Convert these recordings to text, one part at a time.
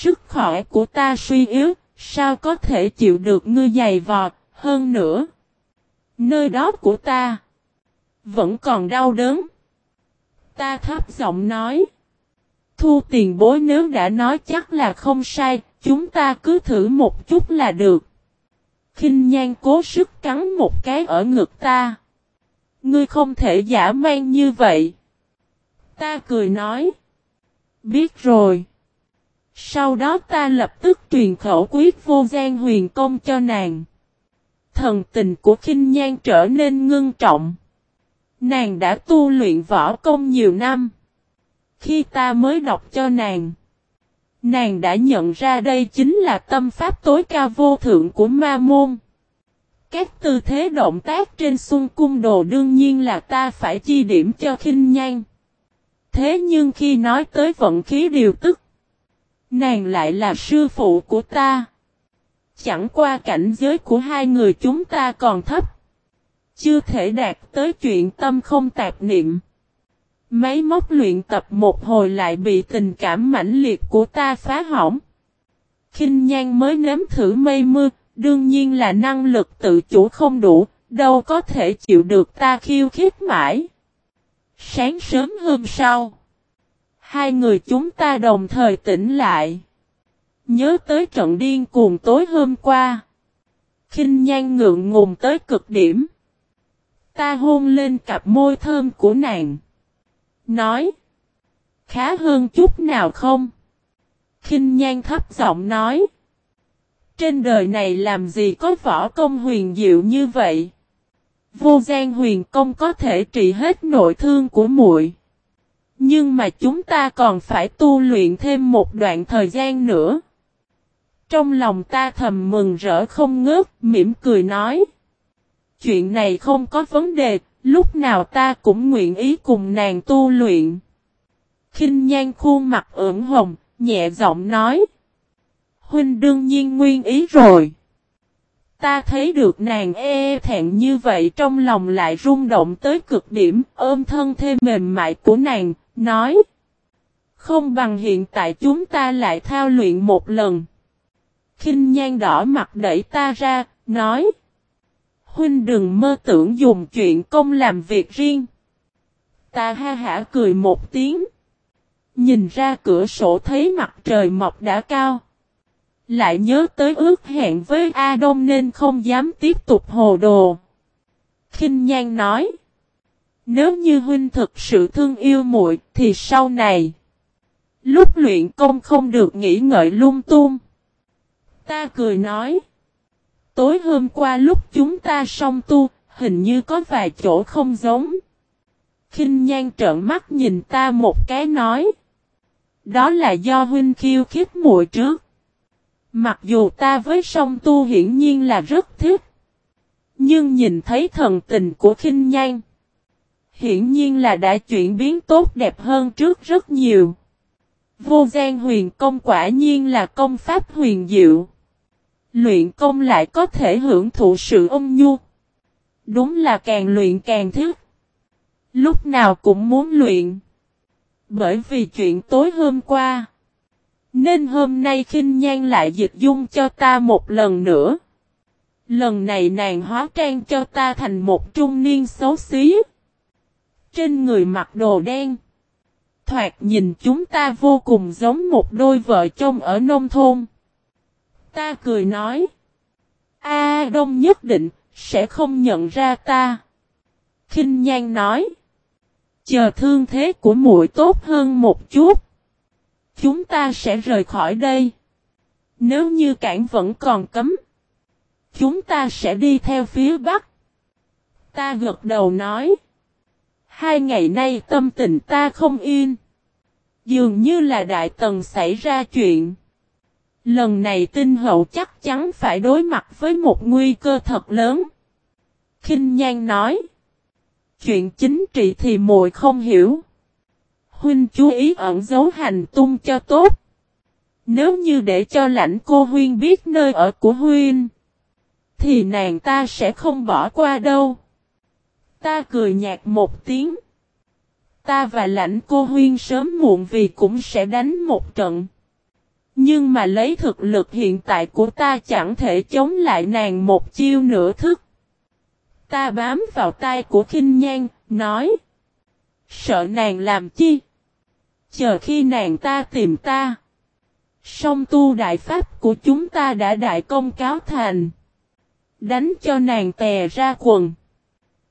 sức khỏe của ta suy yếu, sao có thể chịu được ngươi dày vọt, hơn nữa. Nơi đó của ta, vẫn còn đau đớn. Ta thấp giọng nói. Thu tiền bối nếu đã nói chắc là không sai, chúng ta cứ thử một chút là được. kinh nhan cố sức cắn một cái ở ngực ta. Ngươi không thể giả mang như vậy. Ta cười nói. Biết rồi. Sau đó ta lập tức truyền khẩu quyết vô gian huyền công cho nàng. Thần tình của khinh nhan trở nên ngưng trọng. Nàng đã tu luyện võ công nhiều năm. Khi ta mới đọc cho nàng. Nàng đã nhận ra đây chính là tâm pháp tối cao vô thượng của ma môn. Các tư thế động tác trên xuân cung đồ đương nhiên là ta phải chi điểm cho khinh nhan. Thế nhưng khi nói tới vận khí điều tức, nàng lại là sư phụ của ta. Chẳng qua cảnh giới của hai người chúng ta còn thấp. Chưa thể đạt tới chuyện tâm không tạp niệm. Máy móc luyện tập một hồi lại bị tình cảm mãnh liệt của ta phá hỏng. kinh nhan mới nếm thử mây mưa, đương nhiên là năng lực tự chủ không đủ, đâu có thể chịu được ta khiêu khích mãi. Sáng sớm hôm sau, hai người chúng ta đồng thời tỉnh lại. Nhớ tới trận điên cuồng tối hôm qua. kinh nhan ngượng ngùng tới cực điểm. Ta hôn lên cặp môi thơm của nàng. Nói. Khá hơn chút nào không? kinh nhan thấp giọng nói. Trên đời này làm gì có võ công huyền diệu như vậy? Vô gian huyền công có thể trị hết nội thương của muội. Nhưng mà chúng ta còn phải tu luyện thêm một đoạn thời gian nữa. Trong lòng ta thầm mừng rỡ không ngớt, mỉm cười nói. Chuyện này không có vấn đề, lúc nào ta cũng nguyện ý cùng nàng tu luyện. kinh nhan khuôn mặt ửng hồng, nhẹ giọng nói. Huynh đương nhiên nguyên ý rồi. Ta thấy được nàng e, e thẹn như vậy trong lòng lại rung động tới cực điểm, ôm thân thêm mềm mại của nàng, nói. Không bằng hiện tại chúng ta lại thao luyện một lần. kinh nhan đỏ mặt đẩy ta ra, nói. Huynh đừng mơ tưởng dùng chuyện công làm việc riêng. Ta ha hả cười một tiếng. Nhìn ra cửa sổ thấy mặt trời mọc đã cao. Lại nhớ tới ước hẹn với A Đông nên không dám tiếp tục hồ đồ. kinh Nhan nói. Nếu như huynh thực sự thương yêu muội thì sau này. Lúc luyện công không được nghĩ ngợi lung tung. Ta cười nói. Tối hôm qua lúc chúng ta song tu, hình như có vài chỗ không giống. kinh nhan trợn mắt nhìn ta một cái nói. Đó là do huynh khiêu khích muội trước. Mặc dù ta với song tu hiển nhiên là rất thích. Nhưng nhìn thấy thần tình của khinh nhan. Hiển nhiên là đã chuyển biến tốt đẹp hơn trước rất nhiều. Vô gian huyền công quả nhiên là công pháp huyền diệu. Luyện công lại có thể hưởng thụ sự ôn nhu. Đúng là càng luyện càng thích. Lúc nào cũng muốn luyện. Bởi vì chuyện tối hôm qua. Nên hôm nay khinh nhan lại dịch dung cho ta một lần nữa. Lần này nàng hóa trang cho ta thành một trung niên xấu xí. Trên người mặc đồ đen. Thoạt nhìn chúng ta vô cùng giống một đôi vợ chồng ở nông thôn. Ta cười nói. A Đông nhất định, sẽ không nhận ra ta. kinh Nhan nói. Chờ thương thế của muội tốt hơn một chút. Chúng ta sẽ rời khỏi đây. Nếu như cảng vẫn còn cấm. Chúng ta sẽ đi theo phía bắc. Ta gật đầu nói. Hai ngày nay tâm tình ta không yên. Dường như là đại tần xảy ra chuyện. Lần này tinh hậu chắc chắn phải đối mặt với một nguy cơ thật lớn. kinh Nhan nói. Chuyện chính trị thì muội không hiểu. Huynh chú ý ẩn giấu hành tung cho tốt. Nếu như để cho lãnh cô Huyên biết nơi ở của Huynh. Thì nàng ta sẽ không bỏ qua đâu. Ta cười nhạt một tiếng. Ta và lãnh cô Huyên sớm muộn vì cũng sẽ đánh một trận. Nhưng mà lấy thực lực hiện tại của ta chẳng thể chống lại nàng một chiêu nửa thức. Ta bám vào tay của khinh nhan, nói. Sợ nàng làm chi? Chờ khi nàng ta tìm ta. Song tu đại pháp của chúng ta đã đại công cáo thành. Đánh cho nàng tè ra quần.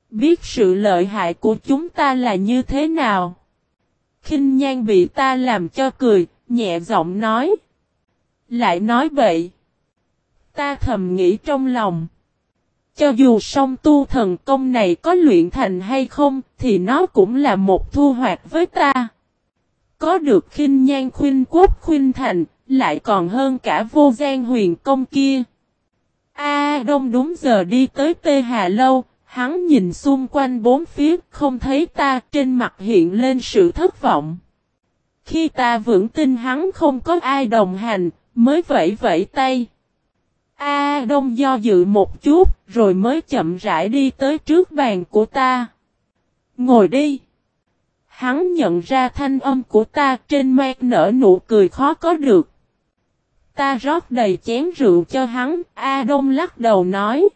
Biết sự lợi hại của chúng ta là như thế nào. khinh nhan bị ta làm cho cười, nhẹ giọng nói. Lại nói vậy. Ta thầm nghĩ trong lòng. Cho dù song tu thần công này có luyện thành hay không, thì nó cũng là một thu hoạch với ta. Có được khinh nhan khuyên quốc khuyên thành, lại còn hơn cả vô gian huyền công kia. A Đông đúng giờ đi tới Tê Hà Lâu, hắn nhìn xung quanh bốn phía, không thấy ta, trên mặt hiện lên sự thất vọng. Khi ta vững tin hắn không có ai đồng hành, mới vẫy vẫy tay. A Đông do dự một chút, rồi mới chậm rãi đi tới trước bàn của ta. Ngồi đi. Hắn nhận ra thanh âm của ta trên mạc nở nụ cười khó có được. Ta rót đầy chén rượu cho hắn, A Đông lắc đầu nói.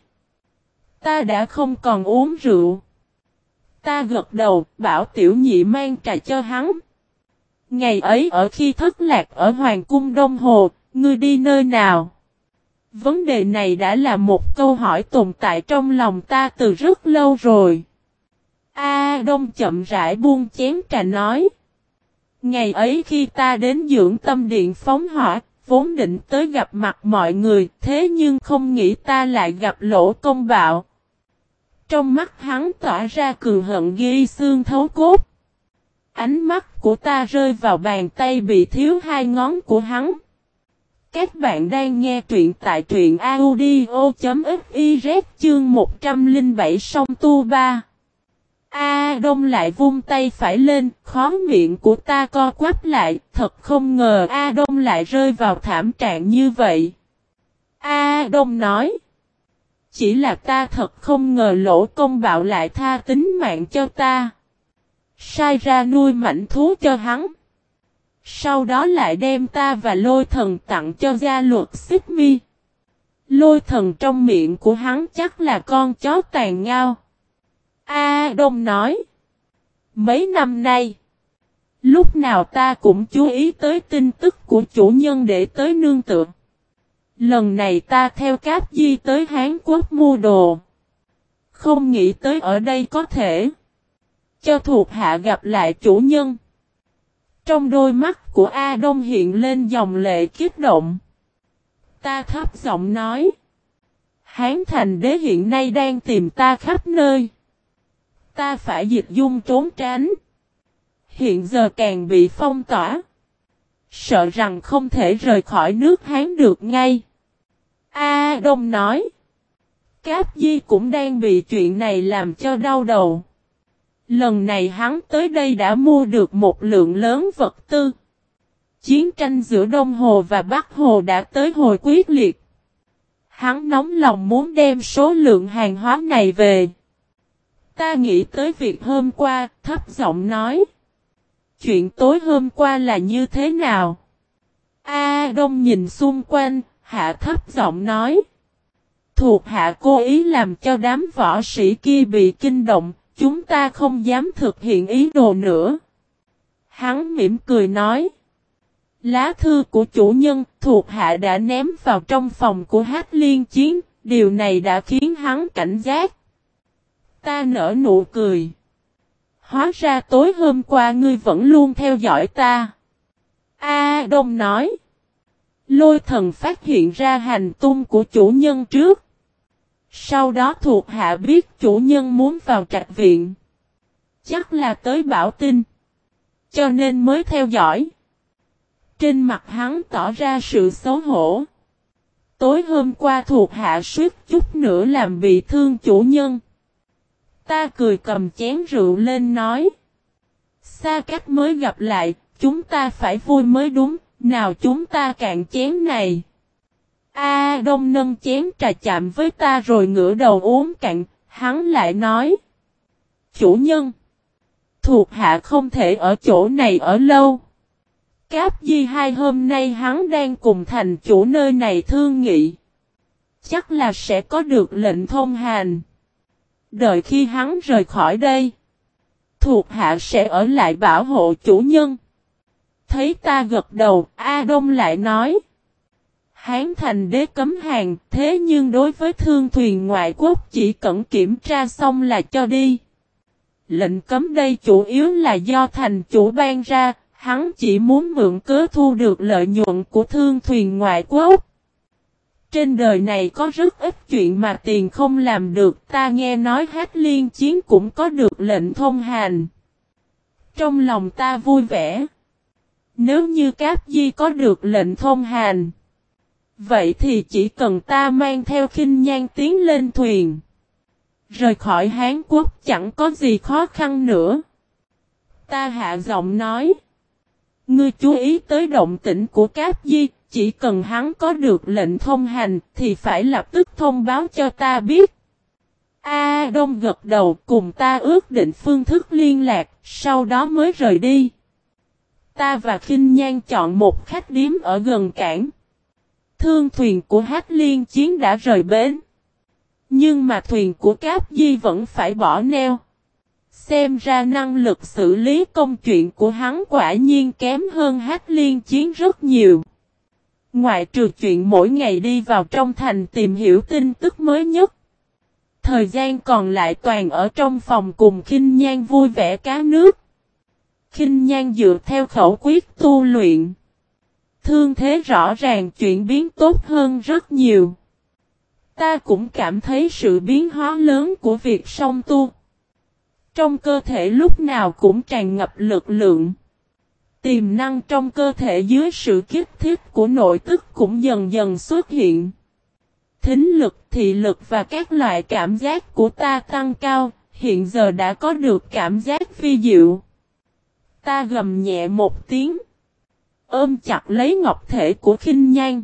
Ta đã không còn uống rượu. Ta gật đầu, bảo tiểu nhị mang trà cho hắn. Ngày ấy ở khi thất lạc ở Hoàng cung Đông Hồ, ngươi đi nơi nào? Vấn đề này đã là một câu hỏi tồn tại trong lòng ta từ rất lâu rồi. A Đông chậm rãi buông chén trà nói. Ngày ấy khi ta đến dưỡng tâm điện phóng hỏa, vốn định tới gặp mặt mọi người, thế nhưng không nghĩ ta lại gặp lỗ công bạo. Trong mắt hắn tỏa ra cường hận ghi xương thấu cốt. Ánh mắt của ta rơi vào bàn tay bị thiếu hai ngón của hắn. Các bạn đang nghe truyện tại truyện audio.fiz chương 107 song tu Ba A Đông lại vung tay phải lên, khó miệng của ta co quắp lại, thật không ngờ A Đông lại rơi vào thảm trạng như vậy. A Đông nói, chỉ là ta thật không ngờ lỗ công bạo lại tha tính mạng cho ta. Sai ra nuôi mảnh thú cho hắn. Sau đó lại đem ta và lôi thần tặng cho gia luật xích mi. Lôi thần trong miệng của hắn chắc là con chó tàn ngao. A Đông nói. Mấy năm nay. Lúc nào ta cũng chú ý tới tin tức của chủ nhân để tới nương tựa. Lần này ta theo cáp di tới Hán Quốc mua đồ. Không nghĩ tới ở đây có thể. Cho thuộc hạ gặp lại chủ nhân. Trong đôi mắt của A Đông hiện lên dòng lệ kích động. Ta thấp giọng nói. Hán thành đế hiện nay đang tìm ta khắp nơi. Ta phải dịch dung trốn tránh. Hiện giờ càng bị phong tỏa. Sợ rằng không thể rời khỏi nước Hán được ngay. A Đông nói. Cáp Di cũng đang bị chuyện này làm cho đau đầu. Lần này hắn tới đây đã mua được một lượng lớn vật tư. Chiến tranh giữa Đông Hồ và Bắc Hồ đã tới hồi quyết liệt. Hắn nóng lòng muốn đem số lượng hàng hóa này về. Ta nghĩ tới việc hôm qua, thấp giọng nói. Chuyện tối hôm qua là như thế nào? A Đông nhìn xung quanh, hạ thấp giọng nói. Thuộc hạ cố ý làm cho đám võ sĩ kia bị kinh động, chúng ta không dám thực hiện ý đồ nữa. Hắn mỉm cười nói. Lá thư của chủ nhân thuộc hạ đã ném vào trong phòng của hát liên chiến, điều này đã khiến hắn cảnh giác. Ta nở nụ cười. Hóa ra tối hôm qua ngươi vẫn luôn theo dõi ta. A Đông nói. Lôi thần phát hiện ra hành tung của chủ nhân trước. Sau đó thuộc hạ biết chủ nhân muốn vào trạch viện. Chắc là tới bảo tin. Cho nên mới theo dõi. Trên mặt hắn tỏ ra sự xấu hổ. Tối hôm qua thuộc hạ suýt chút nữa làm bị thương chủ nhân. Ta cười cầm chén rượu lên nói. Xa cách mới gặp lại, chúng ta phải vui mới đúng, nào chúng ta cạn chén này. A Đông nâng chén trà chạm với ta rồi ngửa đầu uống cạn, hắn lại nói. Chủ nhân, thuộc hạ không thể ở chỗ này ở lâu. Cáp Di hai hôm nay hắn đang cùng thành chủ nơi này thương nghị. Chắc là sẽ có được lệnh thông hành. Đợi khi hắn rời khỏi đây. Thuộc hạ sẽ ở lại bảo hộ chủ nhân. Thấy ta gật đầu, A Đông lại nói. Hán thành đế cấm hàng, thế nhưng đối với thương thuyền ngoại quốc chỉ cần kiểm tra xong là cho đi. Lệnh cấm đây chủ yếu là do thành chủ ban ra, hắn chỉ muốn mượn cớ thu được lợi nhuận của thương thuyền ngoại quốc. Trên đời này có rất ít chuyện mà tiền không làm được, ta nghe nói hát liên chiến cũng có được lệnh thông hành. Trong lòng ta vui vẻ. Nếu như Cáp Di có được lệnh thông hành, vậy thì chỉ cần ta mang theo khinh nhan tiến lên thuyền. Rời khỏi Hán Quốc chẳng có gì khó khăn nữa. Ta hạ giọng nói. Ngươi chú ý tới động tĩnh của Cáp Di, chỉ cần hắn có được lệnh thông hành thì phải lập tức thông báo cho ta biết. A Đông gật đầu cùng ta ước định phương thức liên lạc, sau đó mới rời đi. Ta và Kinh Nhan chọn một khách điếm ở gần cảng. Thương thuyền của Hát Liên Chiến đã rời bến. Nhưng mà thuyền của Cáp Di vẫn phải bỏ neo. Xem ra năng lực xử lý công chuyện của hắn quả nhiên kém hơn Hát Liên Chiến rất nhiều. Ngoại trừ chuyện mỗi ngày đi vào trong thành tìm hiểu tin tức mới nhất. Thời gian còn lại toàn ở trong phòng cùng khinh nhan vui vẻ cá nước. Khinh nhan dựa theo khẩu quyết tu luyện. Thương thế rõ ràng chuyển biến tốt hơn rất nhiều. Ta cũng cảm thấy sự biến hóa lớn của việc song tu. Trong cơ thể lúc nào cũng tràn ngập lực lượng. Tiềm năng trong cơ thể dưới sự kích thích của nội tức cũng dần dần xuất hiện. Thính lực, thị lực và các loại cảm giác của ta tăng cao, hiện giờ đã có được cảm giác phi diệu. Ta gầm nhẹ một tiếng. Ôm chặt lấy ngọc thể của khinh nhan.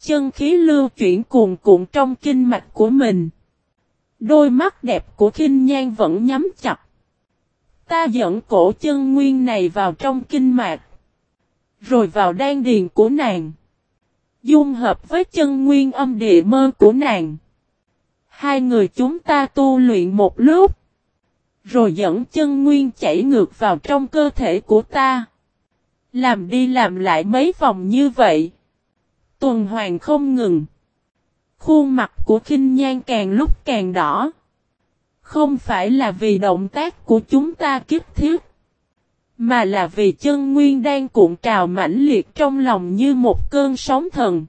Chân khí lưu chuyển cuồn cuộn trong kinh mạch của mình. Đôi mắt đẹp của khinh nhan vẫn nhắm chặt. Ta dẫn cổ chân nguyên này vào trong kinh mạch. Rồi vào đan điền của nàng. Dung hợp với chân nguyên âm địa mơ của nàng. Hai người chúng ta tu luyện một lúc. Rồi dẫn chân nguyên chảy ngược vào trong cơ thể của ta. Làm đi làm lại mấy vòng như vậy. Tuần hoàn không ngừng. Khuôn mặt của khinh nhan càng lúc càng đỏ. Không phải là vì động tác của chúng ta kích thiết. Mà là vì chân nguyên đang cuộn trào mãnh liệt trong lòng như một cơn sóng thần.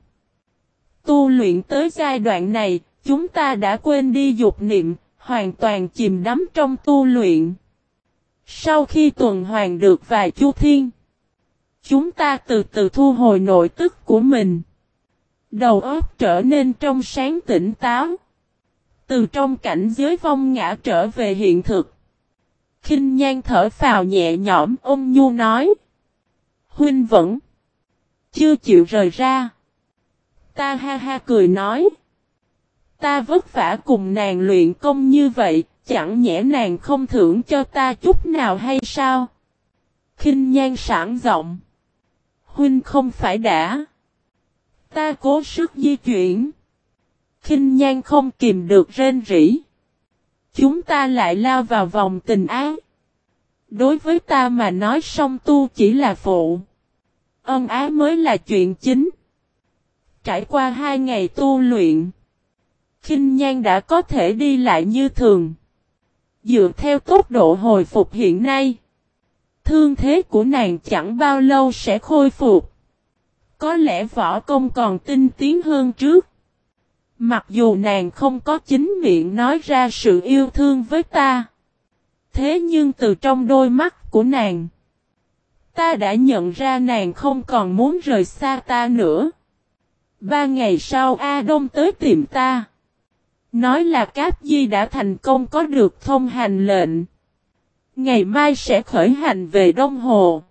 Tu luyện tới giai đoạn này, chúng ta đã quên đi dục niệm, hoàn toàn chìm đắm trong tu luyện. Sau khi tuần hoàn được vài chu thiên, chúng ta từ từ thu hồi nội tức của mình. Đầu óc trở nên trong sáng tỉnh táo. Từ trong cảnh giới vong ngã trở về hiện thực. Kinh nhan thở phào nhẹ nhõm ôm nhu nói. Huynh vẫn chưa chịu rời ra. Ta ha ha cười nói. Ta vất vả cùng nàng luyện công như vậy, chẳng nhẽ nàng không thưởng cho ta chút nào hay sao? Kinh nhan sảng giọng. Huynh không phải đã. Ta cố sức di chuyển. Kinh nhan không kìm được rên rỉ. Chúng ta lại lao vào vòng tình ái. Đối với ta mà nói song tu chỉ là phụ. Ân ái mới là chuyện chính. Trải qua hai ngày tu luyện. Kinh nhan đã có thể đi lại như thường. Dựa theo tốc độ hồi phục hiện nay. Thương thế của nàng chẳng bao lâu sẽ khôi phục. Có lẽ võ công còn tinh tiến hơn trước. Mặc dù nàng không có chính miệng nói ra sự yêu thương với ta. Thế nhưng từ trong đôi mắt của nàng. Ta đã nhận ra nàng không còn muốn rời xa ta nữa. Ba ngày sau A Đông tới tìm ta. Nói là Cáp Di đã thành công có được thông hành lệnh. Ngày mai sẽ khởi hành về Đông Hồ.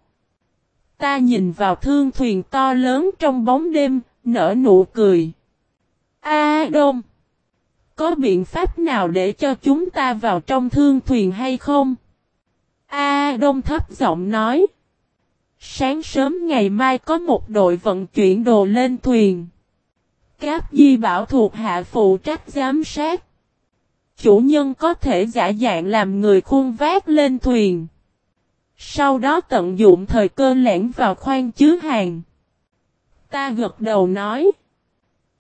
Ta nhìn vào thương thuyền to lớn trong bóng đêm, nở nụ cười. A Đông! Có biện pháp nào để cho chúng ta vào trong thương thuyền hay không? A Đông thấp giọng nói. Sáng sớm ngày mai có một đội vận chuyển đồ lên thuyền. Cáp Di Bảo thuộc hạ phụ trách giám sát. Chủ nhân có thể giả dạng làm người khuôn vác lên thuyền. Sau đó tận dụng thời cơ lẻn vào khoang chứa hàng. Ta gật đầu nói.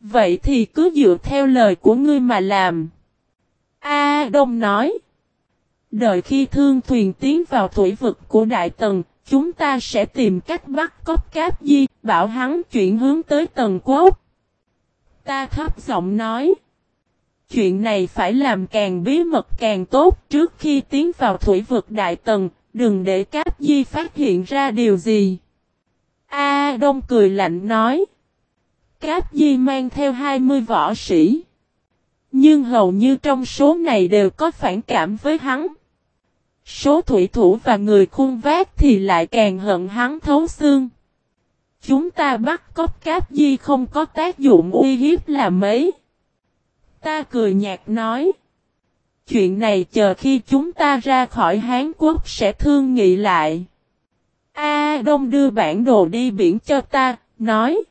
Vậy thì cứ dựa theo lời của ngươi mà làm. A Đông nói. Đợi khi thương thuyền tiến vào thủy vực của Đại Tần, chúng ta sẽ tìm cách bắt cóc cáp di, bảo hắn chuyển hướng tới Tần Quốc. Ta thấp giọng nói. Chuyện này phải làm càng bí mật càng tốt trước khi tiến vào thủy vực Đại Tần, đừng để cáp di phát hiện ra điều gì. A Đông cười lạnh nói. Cáp di mang theo 20 võ sĩ. Nhưng hầu như trong số này đều có phản cảm với hắn. Số thủy thủ và người khuôn vác thì lại càng hận hắn thấu xương. Chúng ta bắt cóc cáp di không có tác dụng uy hiếp là mấy. Ta cười nhạt nói. Chuyện này chờ khi chúng ta ra khỏi Hán Quốc sẽ thương nghị lại. A Đông đưa bản đồ đi biển cho ta, nói.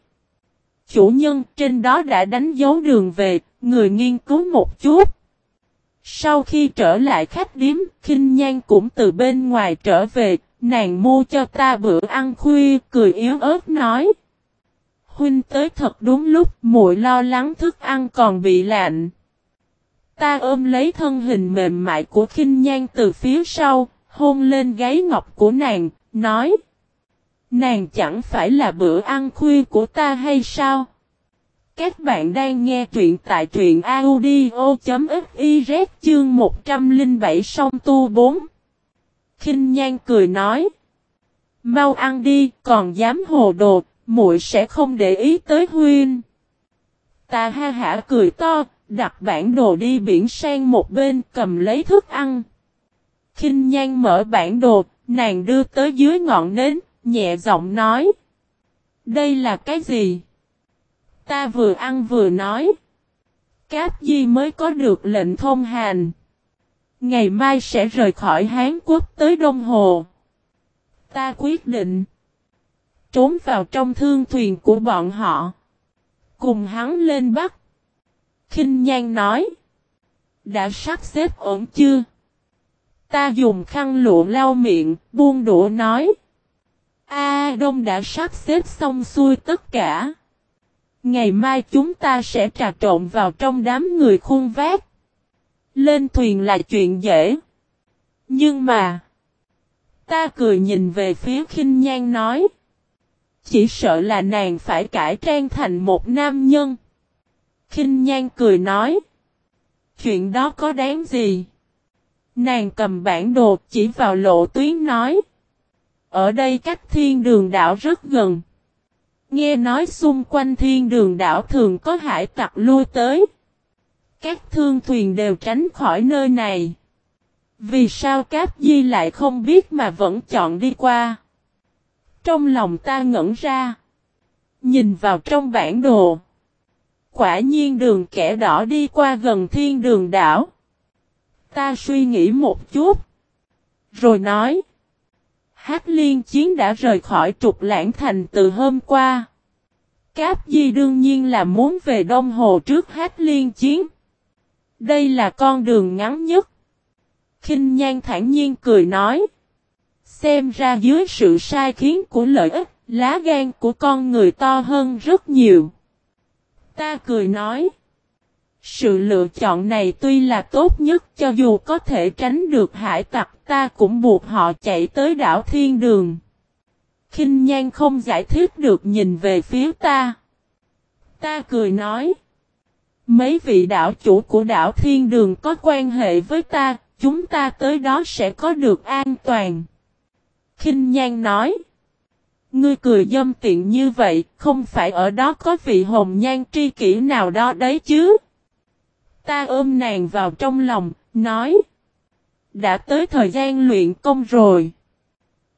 Chủ nhân trên đó đã đánh dấu đường về, người nghiên cứu một chút. Sau khi trở lại khách điếm, khinh Nhan cũng từ bên ngoài trở về, nàng mua cho ta bữa ăn khuya, cười yếu ớt nói. Huynh tới thật đúng lúc, muội lo lắng thức ăn còn bị lạnh. Ta ôm lấy thân hình mềm mại của khinh Nhan từ phía sau, hôn lên gáy ngọc của nàng, nói. Nàng chẳng phải là bữa ăn khuya của ta hay sao? Các bạn đang nghe truyện tại truyện audio.fiz chương 107 song tu 4. Kinh Nhan cười nói. Mau ăn đi, còn dám hồ đồ, muội sẽ không để ý tới huyên. Ta ha hả cười to, đặt bản đồ đi biển sang một bên cầm lấy thức ăn. Kinh Nhan mở bản đồ, nàng đưa tới dưới ngọn nến, nhẹ giọng nói. Đây là cái gì? Ta vừa ăn vừa nói. Cáp Di mới có được lệnh thông hành. Ngày mai sẽ rời khỏi Hán Quốc tới Đông Hồ. Ta quyết định. Trốn vào trong thương thuyền của bọn họ. Cùng hắn lên Bắc. kinh Nhan nói. Đã sắp xếp ổn chưa? Ta dùng khăn lụa lau miệng, buông đũa nói. A Đông đã sắp xếp xong xuôi tất cả. Ngày mai chúng ta sẽ trà trộn vào trong đám người khuôn vác. Lên thuyền là chuyện dễ. Nhưng mà. Ta cười nhìn về phía khinh nhan nói. Chỉ sợ là nàng phải cải trang thành một nam nhân. Khinh nhan cười nói. Chuyện đó có đáng gì? Nàng cầm bản đồ chỉ vào lộ tuyến nói. Ở đây cách thiên đường đảo rất gần. Nghe nói xung quanh thiên đường đảo thường có hải tặc lui tới. Các thương thuyền đều tránh khỏi nơi này. Vì sao Cáp Di lại không biết mà vẫn chọn đi qua? Trong lòng ta ngẩn ra. Nhìn vào trong bản đồ. Quả nhiên đường kẻ đỏ đi qua gần thiên đường đảo. Ta suy nghĩ một chút. Rồi nói. Hát liên chiến đã rời khỏi trục lãng thành từ hôm qua. Cáp Di đương nhiên là muốn về Đông Hồ trước hát liên chiến. Đây là con đường ngắn nhất. kinh Nhan thản nhiên cười nói. Xem ra dưới sự sai khiến của lợi ích, lá gan của con người to hơn rất nhiều. Ta cười nói. Sự lựa chọn này tuy là tốt nhất cho dù có thể tránh được hải tặc ta cũng buộc họ chạy tới đảo Thiên Đường. kinh Nhan không giải thích được nhìn về phía ta. Ta cười nói. Mấy vị đảo chủ của đảo Thiên Đường có quan hệ với ta, chúng ta tới đó sẽ có được an toàn. kinh Nhan nói. Ngươi cười dâm tiện như vậy, không phải ở đó có vị hồng nhan tri kỷ nào đó đấy chứ? Ta ôm nàng vào trong lòng, nói. Đã tới thời gian luyện công rồi.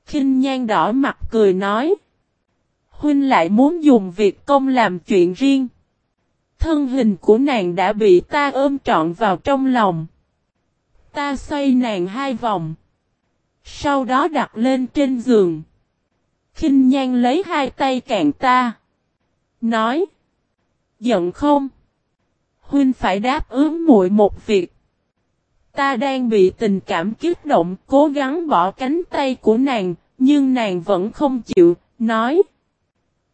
kinh nhan đỏ mặt cười nói. Huynh lại muốn dùng việc công làm chuyện riêng. Thân hình của nàng đã bị ta ôm trọn vào trong lòng. Ta xoay nàng hai vòng. Sau đó đặt lên trên giường. khinh nhan lấy hai tay cạn ta. Nói. Giận không? Huynh phải đáp ứng muội một việc. Ta đang bị tình cảm kích động, cố gắng bỏ cánh tay của nàng, nhưng nàng vẫn không chịu, nói.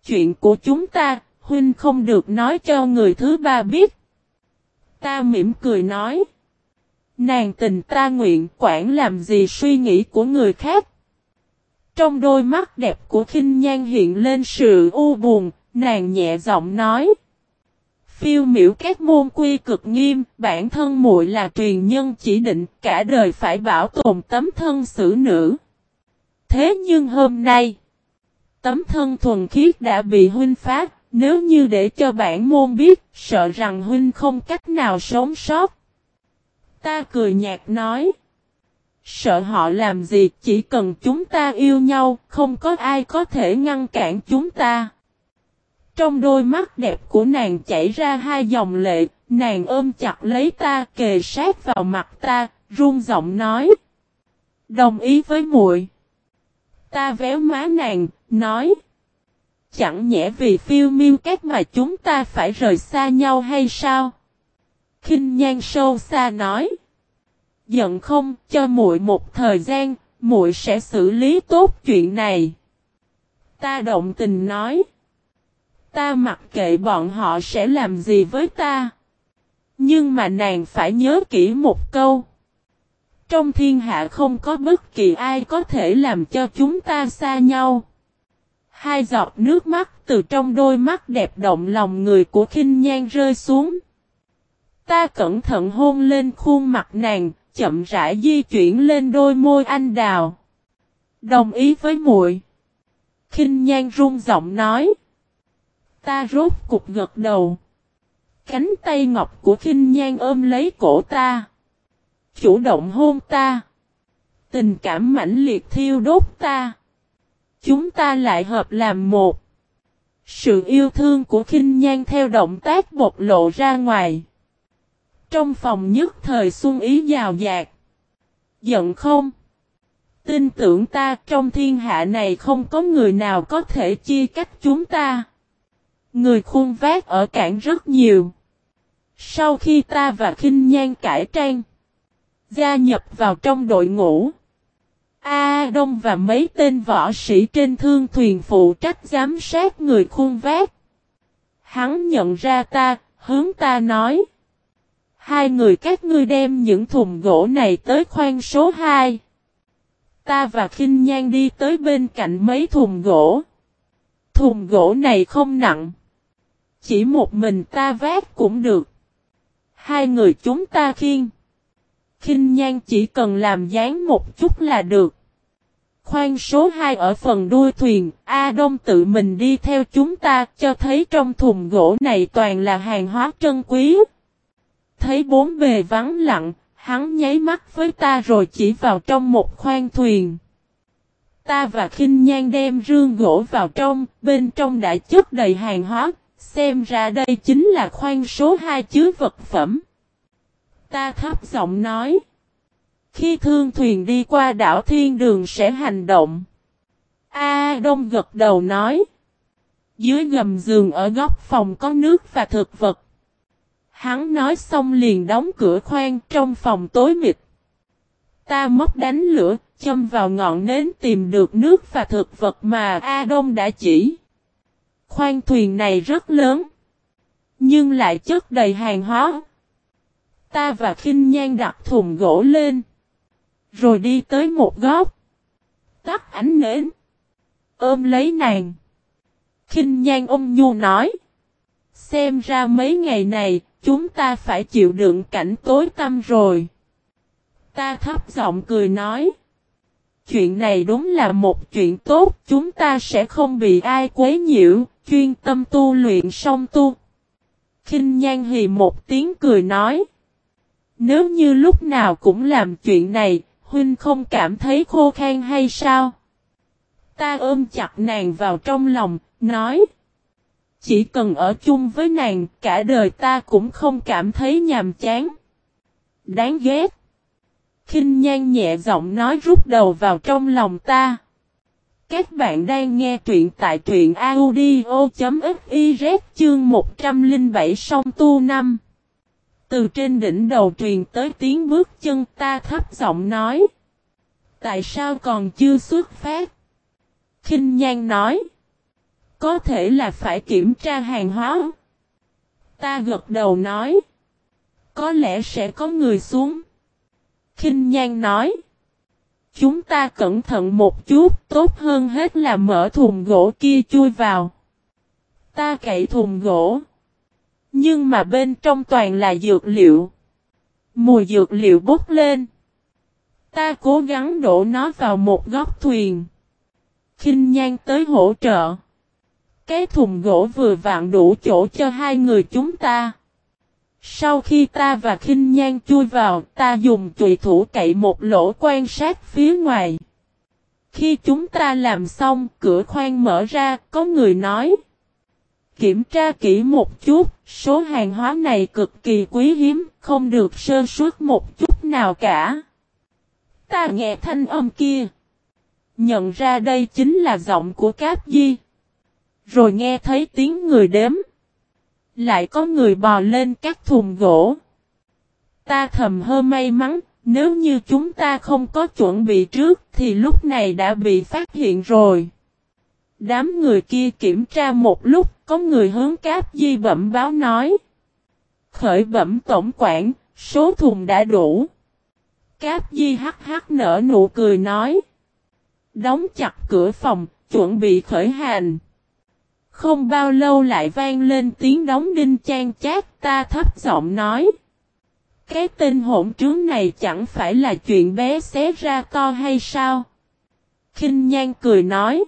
Chuyện của chúng ta, Huynh không được nói cho người thứ ba biết. Ta mỉm cười nói. Nàng tình ta nguyện quản làm gì suy nghĩ của người khác. Trong đôi mắt đẹp của khinh nhan hiện lên sự u buồn, nàng nhẹ giọng nói. Phiêu miểu các môn quy cực nghiêm, bản thân muội là truyền nhân chỉ định, cả đời phải bảo tồn tấm thân xử nữ. Thế nhưng hôm nay, tấm thân thuần khiết đã bị huynh phát, nếu như để cho bản môn biết, sợ rằng huynh không cách nào sống sót. Ta cười nhạt nói. Sợ họ làm gì, chỉ cần chúng ta yêu nhau, không có ai có thể ngăn cản chúng ta. Trong đôi mắt đẹp của nàng chảy ra hai dòng lệ, nàng ôm chặt lấy ta kề sát vào mặt ta, run giọng nói. Đồng ý với muội. Ta véo má nàng, nói. Chẳng nhẽ vì phiêu miêu các mà chúng ta phải rời xa nhau hay sao? kinh nhan sâu xa nói. Giận không cho muội một thời gian, muội sẽ xử lý tốt chuyện này. Ta động tình nói. Ta mặc kệ bọn họ sẽ làm gì với ta. Nhưng mà nàng phải nhớ kỹ một câu. Trong thiên hạ không có bất kỳ ai có thể làm cho chúng ta xa nhau. Hai giọt nước mắt từ trong đôi mắt đẹp động lòng người của khinh nhan rơi xuống. Ta cẩn thận hôn lên khuôn mặt nàng, chậm rãi di chuyển lên đôi môi anh đào. Đồng ý với muội. Khinh nhan run giọng nói. Ta rốt cục gật đầu. Cánh tay ngọc của khinh nhan ôm lấy cổ ta. Chủ động hôn ta. Tình cảm mãnh liệt thiêu đốt ta. Chúng ta lại hợp làm một. Sự yêu thương của khinh nhan theo động tác bộc lộ ra ngoài. Trong phòng nhất thời xuân ý giàu dạt. Giận không? Tin tưởng ta, trong thiên hạ này không có người nào có thể chia cách chúng ta. Người khuôn vác ở cảng rất nhiều. Sau khi ta và khinh nhan cải trang. Gia nhập vào trong đội ngũ. A Đông và mấy tên võ sĩ trên thương thuyền phụ trách giám sát người khuôn vác. Hắn nhận ra ta, hướng ta nói. Hai người các ngươi đem những thùng gỗ này tới khoang số 2. Ta và khinh nhan đi tới bên cạnh mấy thùng gỗ. Thùng gỗ này không nặng. Chỉ một mình ta vác cũng được. Hai người chúng ta khiêng. Khinh nhan chỉ cần làm dáng một chút là được. Khoan số 2 ở phần đuôi thuyền, A Đông tự mình đi theo chúng ta cho thấy trong thùng gỗ này toàn là hàng hóa trân quý. Thấy bốn bề vắng lặng, hắn nháy mắt với ta rồi chỉ vào trong một khoang thuyền. Ta và khinh nhan đem rương gỗ vào trong, bên trong đã chất đầy hàng hóa, xem ra đây chính là khoang số 2 chứa vật phẩm. Ta thấp giọng nói. Khi thương thuyền đi qua đảo Thiên Đường sẽ hành động. A Đông gật đầu nói. Dưới gầm giường ở góc phòng có nước và thực vật. Hắn nói xong liền đóng cửa khoang trong phòng tối mịt. Ta móc đánh lửa, châm vào ngọn nến tìm được nước và thực vật mà A Đông đã chỉ. Khoang thuyền này rất lớn. Nhưng lại chất đầy hàng hóa. Ta và khinh nhan đặt thùng gỗ lên. Rồi đi tới một góc. Tắt ánh nến. Ôm lấy nàng. khinh nhan ôm nhu nói. Xem ra mấy ngày này, chúng ta phải chịu đựng cảnh tối tăm rồi. Ta thấp giọng cười nói. Chuyện này đúng là một chuyện tốt, chúng ta sẽ không bị ai quấy nhiễu, chuyên tâm tu luyện song tu. Kinh nhan hì một tiếng cười nói. Nếu như lúc nào cũng làm chuyện này, Huynh không cảm thấy khô khan hay sao? Ta ôm chặt nàng vào trong lòng, nói. Chỉ cần ở chung với nàng, cả đời ta cũng không cảm thấy nhàm chán. Đáng ghét. kinh nhan nhẹ giọng nói rút đầu vào trong lòng ta. Các bạn đang nghe truyện tại truyện audio.fiz chương 107 song tu năm. Từ trên đỉnh đầu truyền tới tiếng bước chân ta thấp giọng nói. Tại sao còn chưa xuất phát? kinh Nhan nói. Có thể là phải kiểm tra hàng hóa. Ta gật đầu nói. Có lẽ sẽ có người xuống. kinh Nhan nói. Chúng ta cẩn thận một chút, tốt hơn hết là mở thùng gỗ kia chui vào. Ta cậy thùng gỗ. Nhưng mà bên trong toàn là dược liệu. Mùi dược liệu bốc lên. Ta cố gắng đổ nó vào một góc thuyền. kinh nhan tới hỗ trợ. Cái thùng gỗ vừa vặn đủ chỗ cho hai người chúng ta. Sau khi ta và khinh nhan chui vào, ta dùng chùy thủ cậy một lỗ quan sát phía ngoài. Khi chúng ta làm xong, cửa khoang mở ra, có người nói. Kiểm tra kỹ một chút, số hàng hóa này cực kỳ quý hiếm, không được sơ suất một chút nào cả. Ta nghe thanh âm kia. Nhận ra đây chính là giọng của Cáp Di. Rồi nghe thấy tiếng người đếm. Lại có người bò lên các thùng gỗ. Ta thầm hơ may mắn, nếu như chúng ta không có chuẩn bị trước thì lúc này đã bị phát hiện rồi. Đám người kia kiểm tra một lúc, có người hướng cáp di bẩm báo nói. Khởi bẩm tổng quản, số thùng đã đủ. Cáp di hắc hắc nở nụ cười nói. Đóng chặt cửa phòng, chuẩn bị khởi hành. Không bao lâu lại vang lên tiếng đóng đinh chan chát ta thấp giọng nói. Cái tên hỗn trướng này chẳng phải là chuyện bé xé ra to hay sao? kinh nhan cười nói.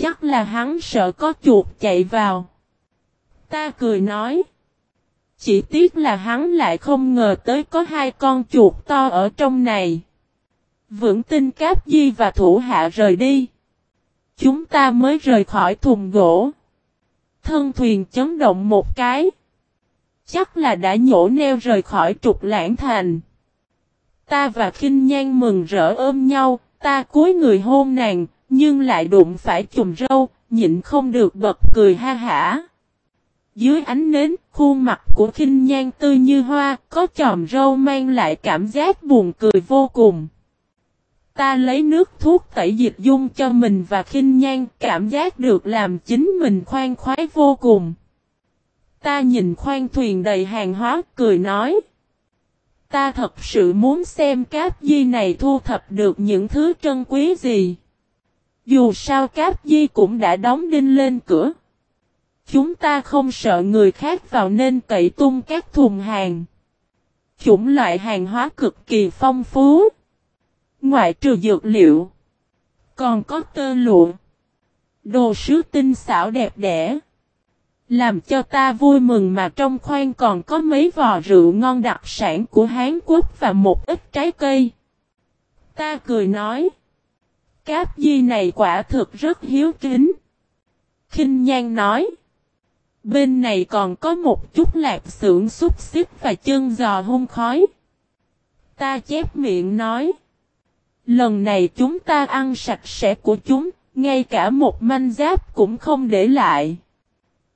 Chắc là hắn sợ có chuột chạy vào. Ta cười nói. Chỉ tiếc là hắn lại không ngờ tới có hai con chuột to ở trong này. Vững tin cáp di và thủ hạ rời đi. Chúng ta mới rời khỏi thùng gỗ. Thân thuyền chấn động một cái. Chắc là đã nhổ neo rời khỏi trục lãng thành. Ta và khinh nhan mừng rỡ ôm nhau, ta cúi người hôn nàng, nhưng lại đụng phải chùm râu, nhịn không được bật cười ha hả. Dưới ánh nến, khuôn mặt của khinh nhan tươi như hoa, có chòm râu mang lại cảm giác buồn cười vô cùng. Ta lấy nước thuốc tẩy dịch dung cho mình và khinh nhan, cảm giác được làm chính mình khoan khoái vô cùng. Ta nhìn khoan thuyền đầy hàng hóa, cười nói. Ta thật sự muốn xem cáp di này thu thập được những thứ trân quý gì. Dù sao cáp di cũng đã đóng đinh lên cửa. Chúng ta không sợ người khác vào nên cậy tung các thùng hàng. Chủng loại hàng hóa cực kỳ phong phú. Ngoại trừ dược liệu. Còn có tơ lụa. Đồ sứ tinh xảo đẹp đẽ. Làm cho ta vui mừng mà trong khoang còn có mấy vò rượu ngon đặc sản của Hán Quốc và một ít trái cây. Ta cười nói. Cáp di này quả thực rất hiếu kính. kinh Nhan nói. Bên này còn có một chút lạc xưởng xúc xích và chân giò hung khói. Ta chép miệng nói. Lần này chúng ta ăn sạch sẽ của chúng, ngay cả một manh giáp cũng không để lại.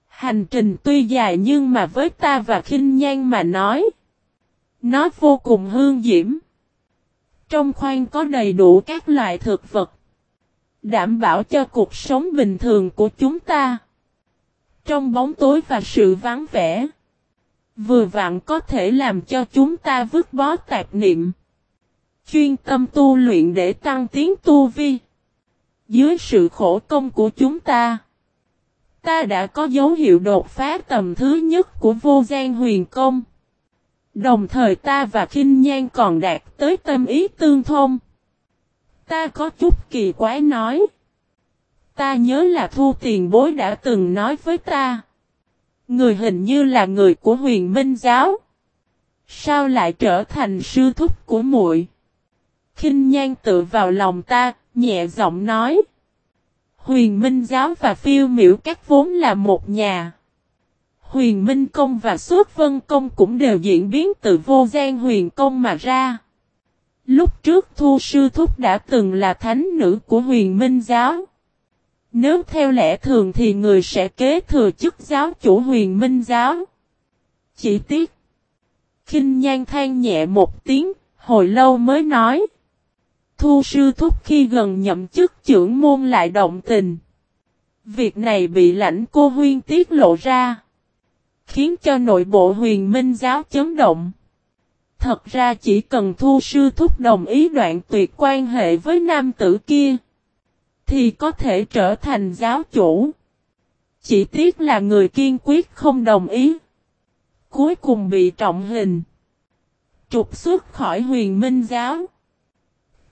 Hành trình tuy dài nhưng mà với ta và khinh nhan mà nói. Nó vô cùng hương diễm. Trong khoang có đầy đủ các loại thực vật. Đảm bảo cho cuộc sống bình thường của chúng ta. Trong bóng tối và sự vắng vẻ. Vừa vặn có thể làm cho chúng ta vứt bó tạp niệm. Chuyên tâm tu luyện để tăng tiến tu vi. Dưới sự khổ công của chúng ta. Ta đã có dấu hiệu đột phá tầm thứ nhất của vô gian huyền công. Đồng thời ta và kinh Nhan còn đạt tới tâm ý tương thông. Ta có chút kỳ quái nói. Ta nhớ là thu tiền bối đã từng nói với ta. Người hình như là người của huyền minh giáo. Sao lại trở thành sư thúc của muội? Kinh nhan tự vào lòng ta, nhẹ giọng nói. Huyền Minh Giáo và phiêu miểu các vốn là một nhà. Huyền Minh Công và Suốt Vân Công cũng đều diễn biến từ vô gian huyền công mà ra. Lúc trước Thu Sư Thúc đã từng là thánh nữ của huyền minh giáo. Nếu theo lẽ thường thì người sẽ kế thừa chức giáo chủ huyền minh giáo. Chỉ tiếc. kinh nhan than nhẹ một tiếng, hồi lâu mới nói. Thu sư thúc khi gần nhậm chức trưởng môn lại động tình. Việc này bị lãnh cô huyên tiết lộ ra. Khiến cho nội bộ huyền minh giáo chấn động. Thật ra chỉ cần thu sư thúc đồng ý đoạn tuyệt quan hệ với nam tử kia. Thì có thể trở thành giáo chủ. Chỉ tiếc là người kiên quyết không đồng ý. Cuối cùng bị trọng hình. Trục xuất khỏi huyền minh giáo.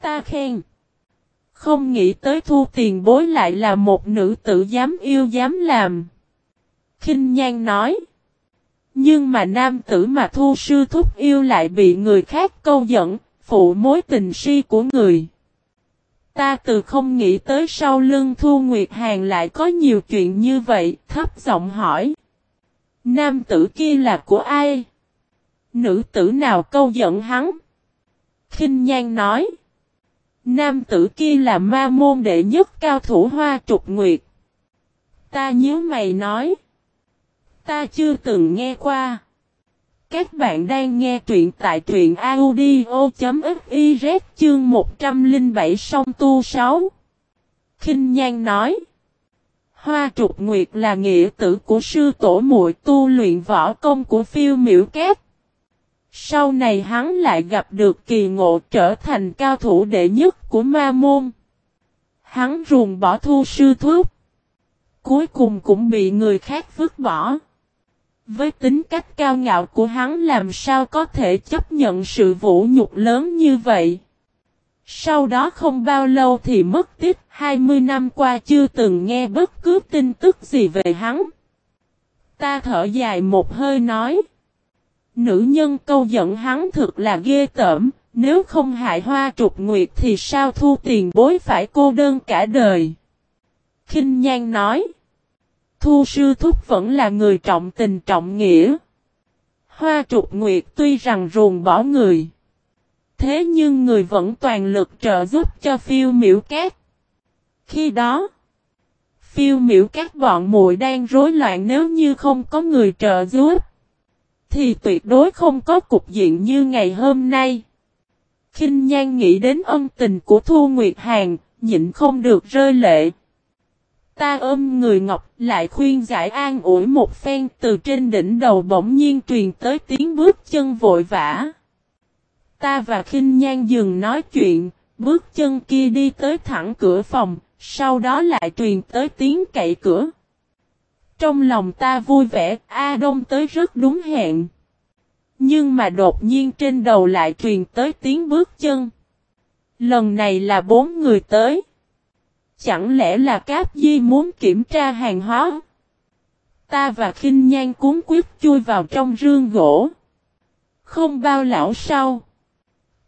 Ta khen. Không nghĩ tới thu tiền bối lại là một nữ tử dám yêu dám làm. kinh nhan nói. Nhưng mà nam tử mà thu sư thúc yêu lại bị người khác câu dẫn, phụ mối tình si của người. Ta từ không nghĩ tới sau lưng Thu Nguyệt Hàn lại có nhiều chuyện như vậy, thấp giọng hỏi. Nam tử kia là của ai? Nữ tử nào câu giận hắn? kinh Nhan nói. Nam tử kia là ma môn đệ nhất cao thủ hoa trục nguyệt. Ta nhớ mày nói. Ta chưa từng nghe qua. Các bạn đang nghe truyện tại truyện audio.fiz chương 107 song tu 6. kinh Nhan nói. Hoa trục nguyệt là nghĩa tử của sư tổ muội tu luyện võ công của phiêu miễu kép. Sau này hắn lại gặp được kỳ ngộ trở thành cao thủ đệ nhất của ma môn. Hắn ruồng bỏ thu sư thuốc. Cuối cùng cũng bị người khác vứt bỏ. Với tính cách cao ngạo của hắn làm sao có thể chấp nhận sự vũ nhục lớn như vậy. Sau đó không bao lâu thì mất tích 20 năm qua chưa từng nghe bất cứ tin tức gì về hắn. Ta thở dài một hơi nói. Nữ nhân câu giận hắn thực là ghê tởm, nếu không hại hoa trục nguyệt thì sao thu tiền bối phải cô đơn cả đời. kinh Nhan nói. Thu sư thúc vẫn là người trọng tình trọng nghĩa. Hoa trục nguyệt tuy rằng ruồng bỏ người. Thế nhưng người vẫn toàn lực trợ giúp cho phiêu miễu cát. Khi đó, phiêu miễu các bọn muội đang rối loạn nếu như không có người trợ giúp thì tuyệt đối không có cục diện như ngày hôm nay. kinh Nhan nghĩ đến ân tình của Thu Nguyệt Hàn, nhịn không được rơi lệ. Ta ôm người Ngọc lại khuyên giải an ủi một phen từ trên đỉnh đầu bỗng nhiên truyền tới tiếng bước chân vội vã. Ta và kinh Nhan dừng nói chuyện, bước chân kia đi tới thẳng cửa phòng, sau đó lại truyền tới tiếng cậy cửa. Trong lòng ta vui vẻ, A Đông tới rất đúng hẹn. Nhưng mà đột nhiên trên đầu lại truyền tới tiếng bước chân. Lần này là bốn người tới. Chẳng lẽ là Cáp Di muốn kiểm tra hàng hóa? Ta và khinh Nhan cuốn quyết chui vào trong rương gỗ. Không bao lão sau.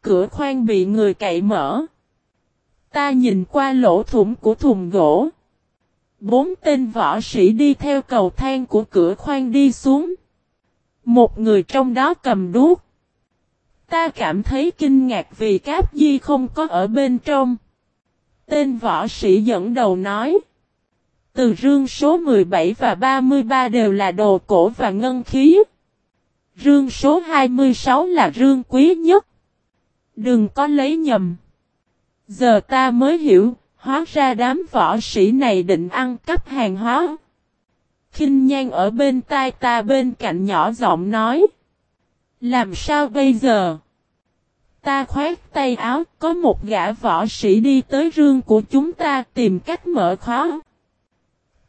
Cửa khoang bị người cậy mở. Ta nhìn qua lỗ thủng của thùng gỗ. Bốn tên võ sĩ đi theo cầu thang của cửa khoang đi xuống. Một người trong đó cầm đuốc. Ta cảm thấy kinh ngạc vì Cáp Di không có ở bên trong. Tên võ sĩ dẫn đầu nói. Từ rương số 17 và 33 đều là đồ cổ và ngân khí. Rương số 26 là rương quý nhất. Đừng có lấy nhầm. Giờ ta mới hiểu, Hóa ra đám võ sĩ này định ăn cắp hàng hóa. kinh nhan ở bên tai ta bên cạnh nhỏ giọng nói. Làm sao bây giờ? Ta khoát tay áo, có một gã võ sĩ đi tới rương của chúng ta tìm cách mở khó.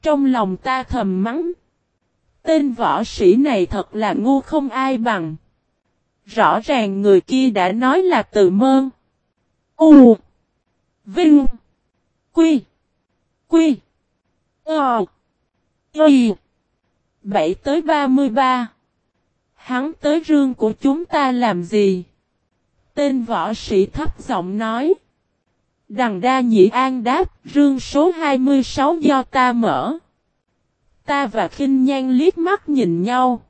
Trong lòng ta thầm mắng. Tên võ sĩ này thật là ngu không ai bằng. Rõ ràng người kia đã nói là tự mơn. U. Vinh. Quy. Quy. Ờ. Y. bảy tới 33. Hắn tới rương của chúng ta làm gì? Tên võ sĩ thấp giọng nói. Đằng đa nhị an đáp, rương số 26 do ta mở. Ta và khinh nhan liếc mắt nhìn nhau.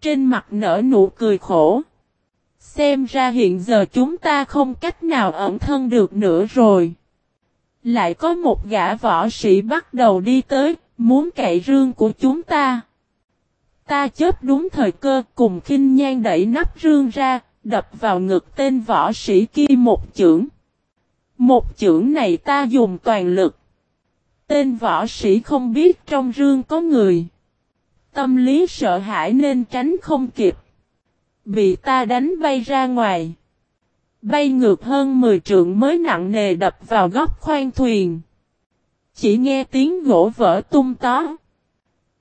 Trên mặt nở nụ cười khổ. Xem ra hiện giờ chúng ta không cách nào ẩn thân được nữa rồi. Lại có một gã võ sĩ bắt đầu đi tới, muốn cậy rương của chúng ta. Ta chết đúng thời cơ cùng khinh nhan đẩy nắp rương ra, đập vào ngực tên võ sĩ kia một chưởng. Một chưởng này ta dùng toàn lực. Tên võ sĩ không biết trong rương có người. Tâm lý sợ hãi nên tránh không kịp. Bị ta đánh bay ra ngoài. Bay ngược hơn 10 trượng mới nặng nề đập vào góc khoang thuyền. Chỉ nghe tiếng gỗ vỡ tung tó.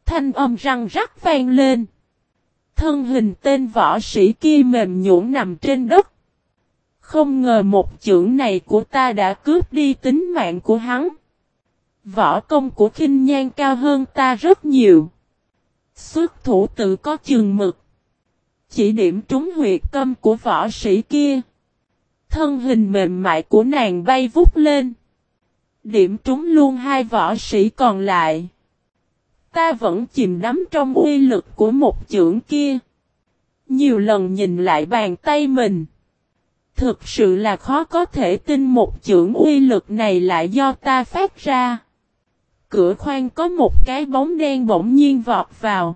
Thanh âm răng rắc vang lên. Thân hình tên võ sĩ kia mềm nhũn nằm trên đất. Không ngờ một chưởng này của ta đã cướp đi tính mạng của hắn. Võ công của khinh nhan cao hơn ta rất nhiều. Xuất thủ tự có chừng mực. Chỉ điểm trúng huyệt câm của võ sĩ kia. Thân hình mềm mại của nàng bay vút lên. Điểm trúng luôn hai võ sĩ còn lại. Ta vẫn chìm đắm trong uy lực của một chưởng kia. Nhiều lần nhìn lại bàn tay mình. Thực sự là khó có thể tin một chưởng uy lực này lại do ta phát ra. Cửa khoang có một cái bóng đen bỗng nhiên vọt vào.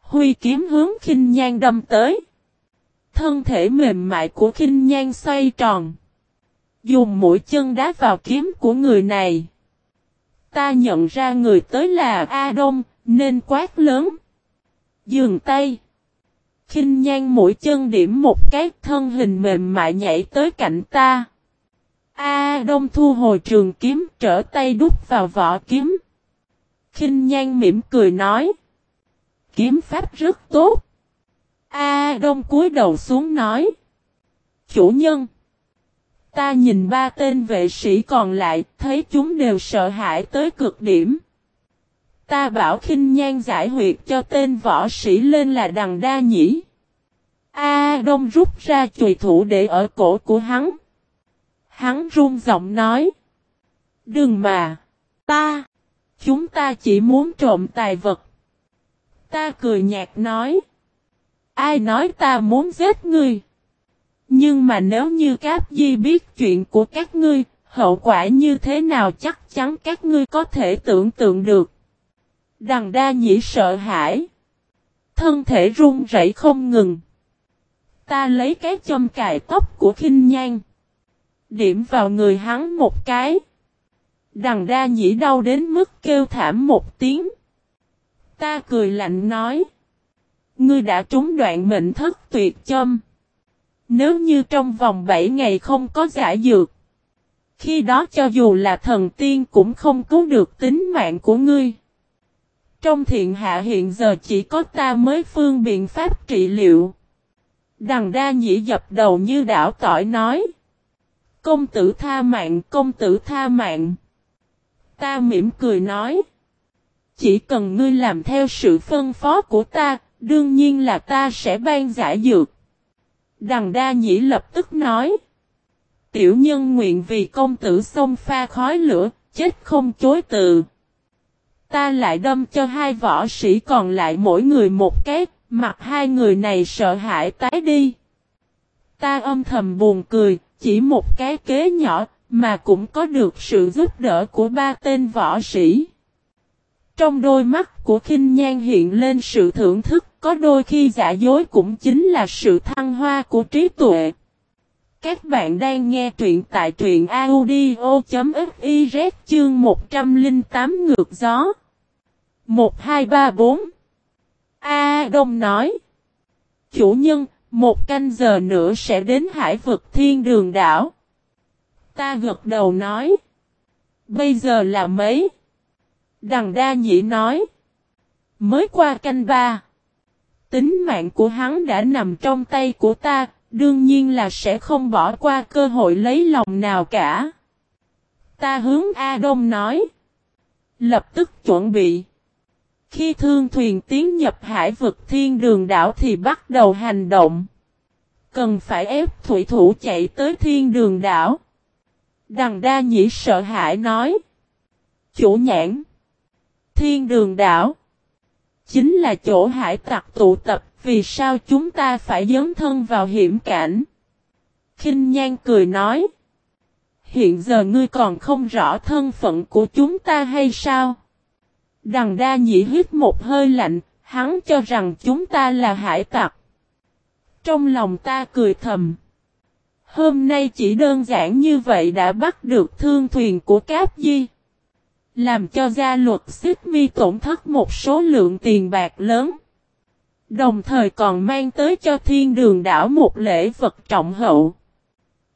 Huy kiếm hướng khinh nhan đâm tới. Thân thể mềm mại của khinh nhan xoay tròn. Dùng mũi chân đá vào kiếm của người này. Ta nhận ra người tới là A Đông, nên quát lớn. Dừng tay. Kinh nhan mũi chân điểm một cái thân hình mềm mại nhảy tới cạnh ta. A Đông thu hồi trường kiếm trở tay đút vào vỏ kiếm. Kinh nhan mỉm cười nói. Kiếm pháp rất tốt. A Đông cúi đầu xuống nói. Chủ nhân. Ta nhìn ba tên vệ sĩ còn lại, thấy chúng đều sợ hãi tới cực điểm. Ta bảo khinh nhan giải huyệt cho tên võ sĩ lên là đằng đa nhĩ. A Đông rút ra chùy thủ để ở cổ của hắn. Hắn run giọng nói. Đừng mà. Ta. Chúng ta chỉ muốn trộm tài vật. Ta cười nhạt nói. Ai nói ta muốn giết ngươi? Nhưng mà nếu như các di biết chuyện của các ngươi, hậu quả như thế nào chắc chắn các ngươi có thể tưởng tượng được. Đằng đa nhĩ sợ hãi. Thân thể run rẩy không ngừng. Ta lấy cái châm cài tóc của khinh nhan. Điểm vào người hắn một cái. Đằng đa nhĩ đau đến mức kêu thảm một tiếng. Ta cười lạnh nói. Ngươi đã trúng đoạn mệnh thất tuyệt châm. Nếu như trong vòng 7 ngày không có giải dược. Khi đó cho dù là thần tiên cũng không cứu được tính mạng của ngươi. Trong thiện hạ hiện giờ chỉ có ta mới phương biện pháp trị liệu. Đằng đa nhĩ dập đầu như đảo tỏi nói. Công tử tha mạng, công tử tha mạng. Ta mỉm cười nói. Chỉ cần ngươi làm theo sự phân phó của ta, đương nhiên là ta sẽ ban giải dược. Đằng đa nhĩ lập tức nói. Tiểu nhân nguyện vì công tử xông pha khói lửa, chết không chối từ. Ta lại đâm cho hai võ sĩ còn lại mỗi người một cái, mặt hai người này sợ hãi tái đi. Ta âm thầm buồn cười, chỉ một cái kế nhỏ, mà cũng có được sự giúp đỡ của ba tên võ sĩ. Trong đôi mắt của khinh nhan hiện lên sự thưởng thức, có đôi khi giả dối cũng chính là sự thăng hoa của trí tuệ. Các bạn đang nghe truyện tại truyện audio.fiz chương 108 ngược gió. 1234 A Đông nói. Chủ nhân, một canh giờ nữa sẽ đến hải vực thiên đường đảo. Ta gật đầu nói. Bây giờ là mấy? Đằng đa nhĩ nói. Mới qua canh ba. Tính mạng của hắn đã nằm trong tay của ta, đương nhiên là sẽ không bỏ qua cơ hội lấy lòng nào cả. Ta hướng A Đông nói. Lập tức chuẩn bị. Khi thương thuyền tiến nhập hải vực thiên đường đảo thì bắt đầu hành động. Cần phải ép thủy thủ chạy tới thiên đường đảo. Đằng đa nhĩ sợ hãi nói. Chủ nhãn. Thiên đường đảo. Chính là chỗ hải tặc tụ tập, vì sao chúng ta phải dấn thân vào hiểm cảnh? Kinh Nhan cười nói. Hiện giờ ngươi còn không rõ thân phận của chúng ta hay sao? Đằng đa nhĩ hít một hơi lạnh, hắn cho rằng chúng ta là hải tặc. Trong lòng ta cười thầm. Hôm nay chỉ đơn giản như vậy đã bắt được thương thuyền của Cáp Di. Làm cho gia luật xích mi tổn thất một số lượng tiền bạc lớn. Đồng thời còn mang tới cho thiên đường đảo một lễ vật trọng hậu.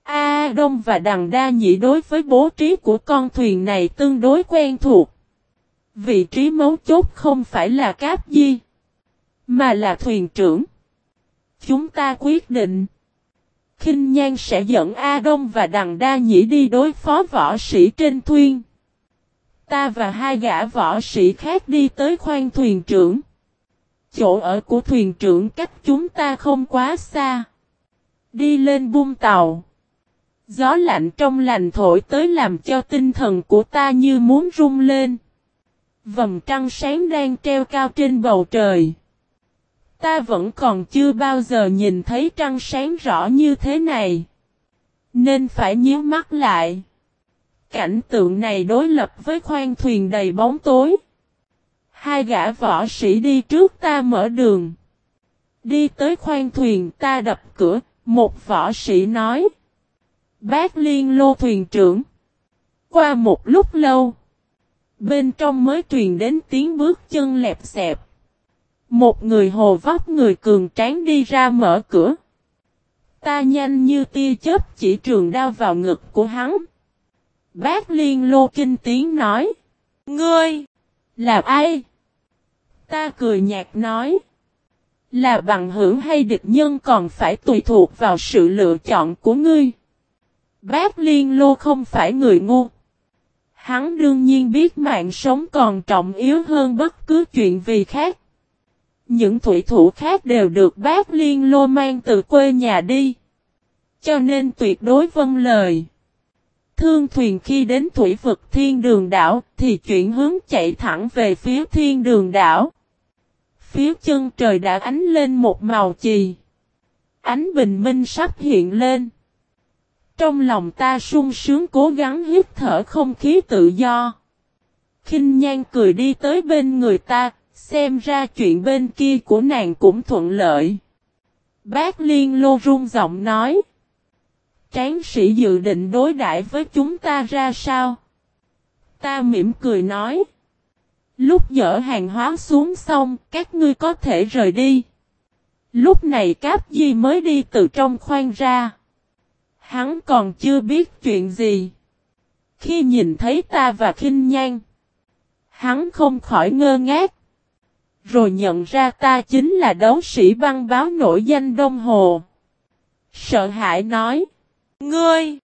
A Đông và Đằng Đa Nhĩ đối với bố trí của con thuyền này tương đối quen thuộc. Vị trí mấu chốt không phải là Cáp Di, mà là thuyền trưởng. Chúng ta quyết định. Kinh Nhan sẽ dẫn A Đông và Đằng Đa Nhĩ đi đối phó võ sĩ trên thuyền. Ta và hai gã võ sĩ khác đi tới khoang thuyền trưởng. Chỗ ở của thuyền trưởng cách chúng ta không quá xa. Đi lên bung tàu. Gió lạnh trong lành thổi tới làm cho tinh thần của ta như muốn rung lên. Vầng trăng sáng đang treo cao trên bầu trời. Ta vẫn còn chưa bao giờ nhìn thấy trăng sáng rõ như thế này. Nên phải nhíu mắt lại. Cảnh tượng này đối lập với khoang thuyền đầy bóng tối. Hai gã võ sĩ đi trước ta mở đường. Đi tới khoang thuyền ta đập cửa, một võ sĩ nói. Bác liên lô thuyền trưởng. Qua một lúc lâu. Bên trong mới truyền đến tiếng bước chân lẹp xẹp. Một người hồ vóc người cường tráng đi ra mở cửa. Ta nhanh như tia chớp chỉ trường đao vào ngực của hắn. Bác liên lô kinh tiếng nói. Ngươi! Là ai? Ta cười nhạt nói. Là bằng hữu hay địch nhân còn phải tùy thuộc vào sự lựa chọn của ngươi. Bác Liên Lô không phải người ngu. Hắn đương nhiên biết mạng sống còn trọng yếu hơn bất cứ chuyện gì khác. Những thủy thủ khác đều được bác Liên Lô mang từ quê nhà đi. Cho nên tuyệt đối vâng lời. Thương thuyền khi đến thủy vực thiên đường đảo thì chuyển hướng chạy thẳng về phía thiên đường đảo. Phía chân trời đã ánh lên một màu chì. Ánh bình minh sắp hiện lên. Trong lòng ta sung sướng cố gắng hít thở không khí tự do. kinh nhan cười đi tới bên người ta, xem ra chuyện bên kia của nàng cũng thuận lợi. Bác Liên Lô rung giọng nói. Tráng sĩ dự định đối đãi với chúng ta ra sao? Ta mỉm cười nói. Lúc dỡ hàng hóa xuống xong, các ngươi có thể rời đi. Lúc này Cáp Di mới đi từ trong khoang ra. Hắn còn chưa biết chuyện gì. Khi nhìn thấy ta và khinh nhan, hắn không khỏi ngơ ngác. Rồi nhận ra ta chính là đấu sĩ băng báo nổi danh Đông Hồ. Sợ hãi nói. Ngươi!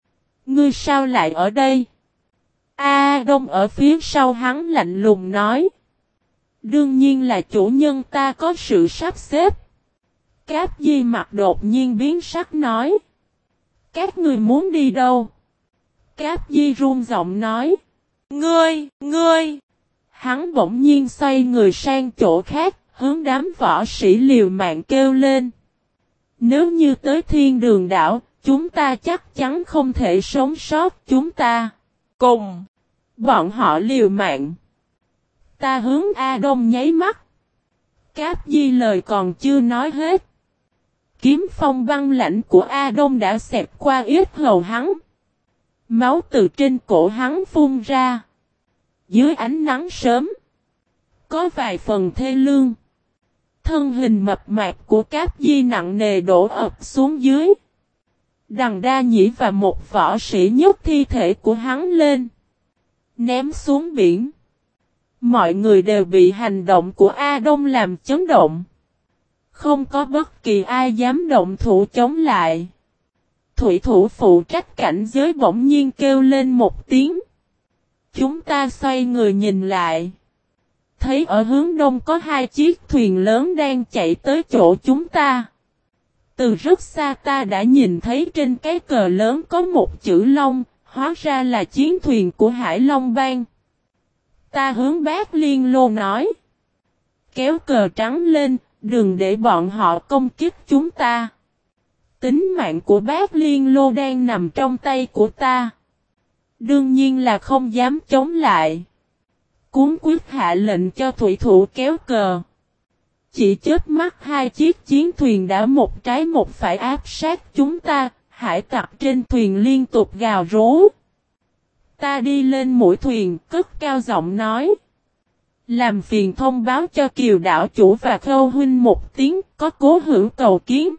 Ngươi sao lại ở đây? A Đông ở phía sau hắn lạnh lùng nói. Đương nhiên là chủ nhân ta có sự sắp xếp. Cáp di mặt đột nhiên biến sắc nói. Các người muốn đi đâu? Cáp di run giọng nói. Ngươi, ngươi! Hắn bỗng nhiên xoay người sang chỗ khác, hướng đám võ sĩ liều mạng kêu lên. Nếu như tới thiên đường đảo, chúng ta chắc chắn không thể sống sót chúng ta. Cùng! Bọn họ liều mạng. Ta hướng A Đông nháy mắt. Cáp di lời còn chưa nói hết. Kiếm phong băng lãnh của A Đông đã xẹp qua yết hầu hắn. Máu từ trên cổ hắn phun ra. Dưới ánh nắng sớm. Có vài phần thê lương. Thân hình mập mạp của cáp di nặng nề đổ ập xuống dưới. Đằng đa nhĩ và một võ sĩ nhúc thi thể của hắn lên. Ném xuống biển. Mọi người đều bị hành động của A Đông làm chấn động. Không có bất kỳ ai dám động thủ chống lại. Thủy thủ phụ trách cảnh giới bỗng nhiên kêu lên một tiếng. Chúng ta xoay người nhìn lại. Thấy ở hướng đông có hai chiếc thuyền lớn đang chạy tới chỗ chúng ta. Từ rất xa ta đã nhìn thấy trên cái cờ lớn có một chữ Long, hóa ra là chiến thuyền của Hải Long Bang. Ta hướng bác Liên Lô nói. Kéo cờ trắng lên, đừng để bọn họ công kích chúng ta. Tính mạng của bác Liên Lô đang nằm trong tay của ta. Đương nhiên là không dám chống lại. Cuốn quyết hạ lệnh cho thủy thủ kéo cờ. Chỉ chết mắt hai chiếc chiến thuyền đã một trái một phải áp sát chúng ta, hải tặc trên thuyền liên tục gào rú. Ta đi lên mũi thuyền, cất cao giọng nói. Làm phiền thông báo cho kiều đảo chủ và khâu huynh một tiếng, có cố hữu cầu kiến.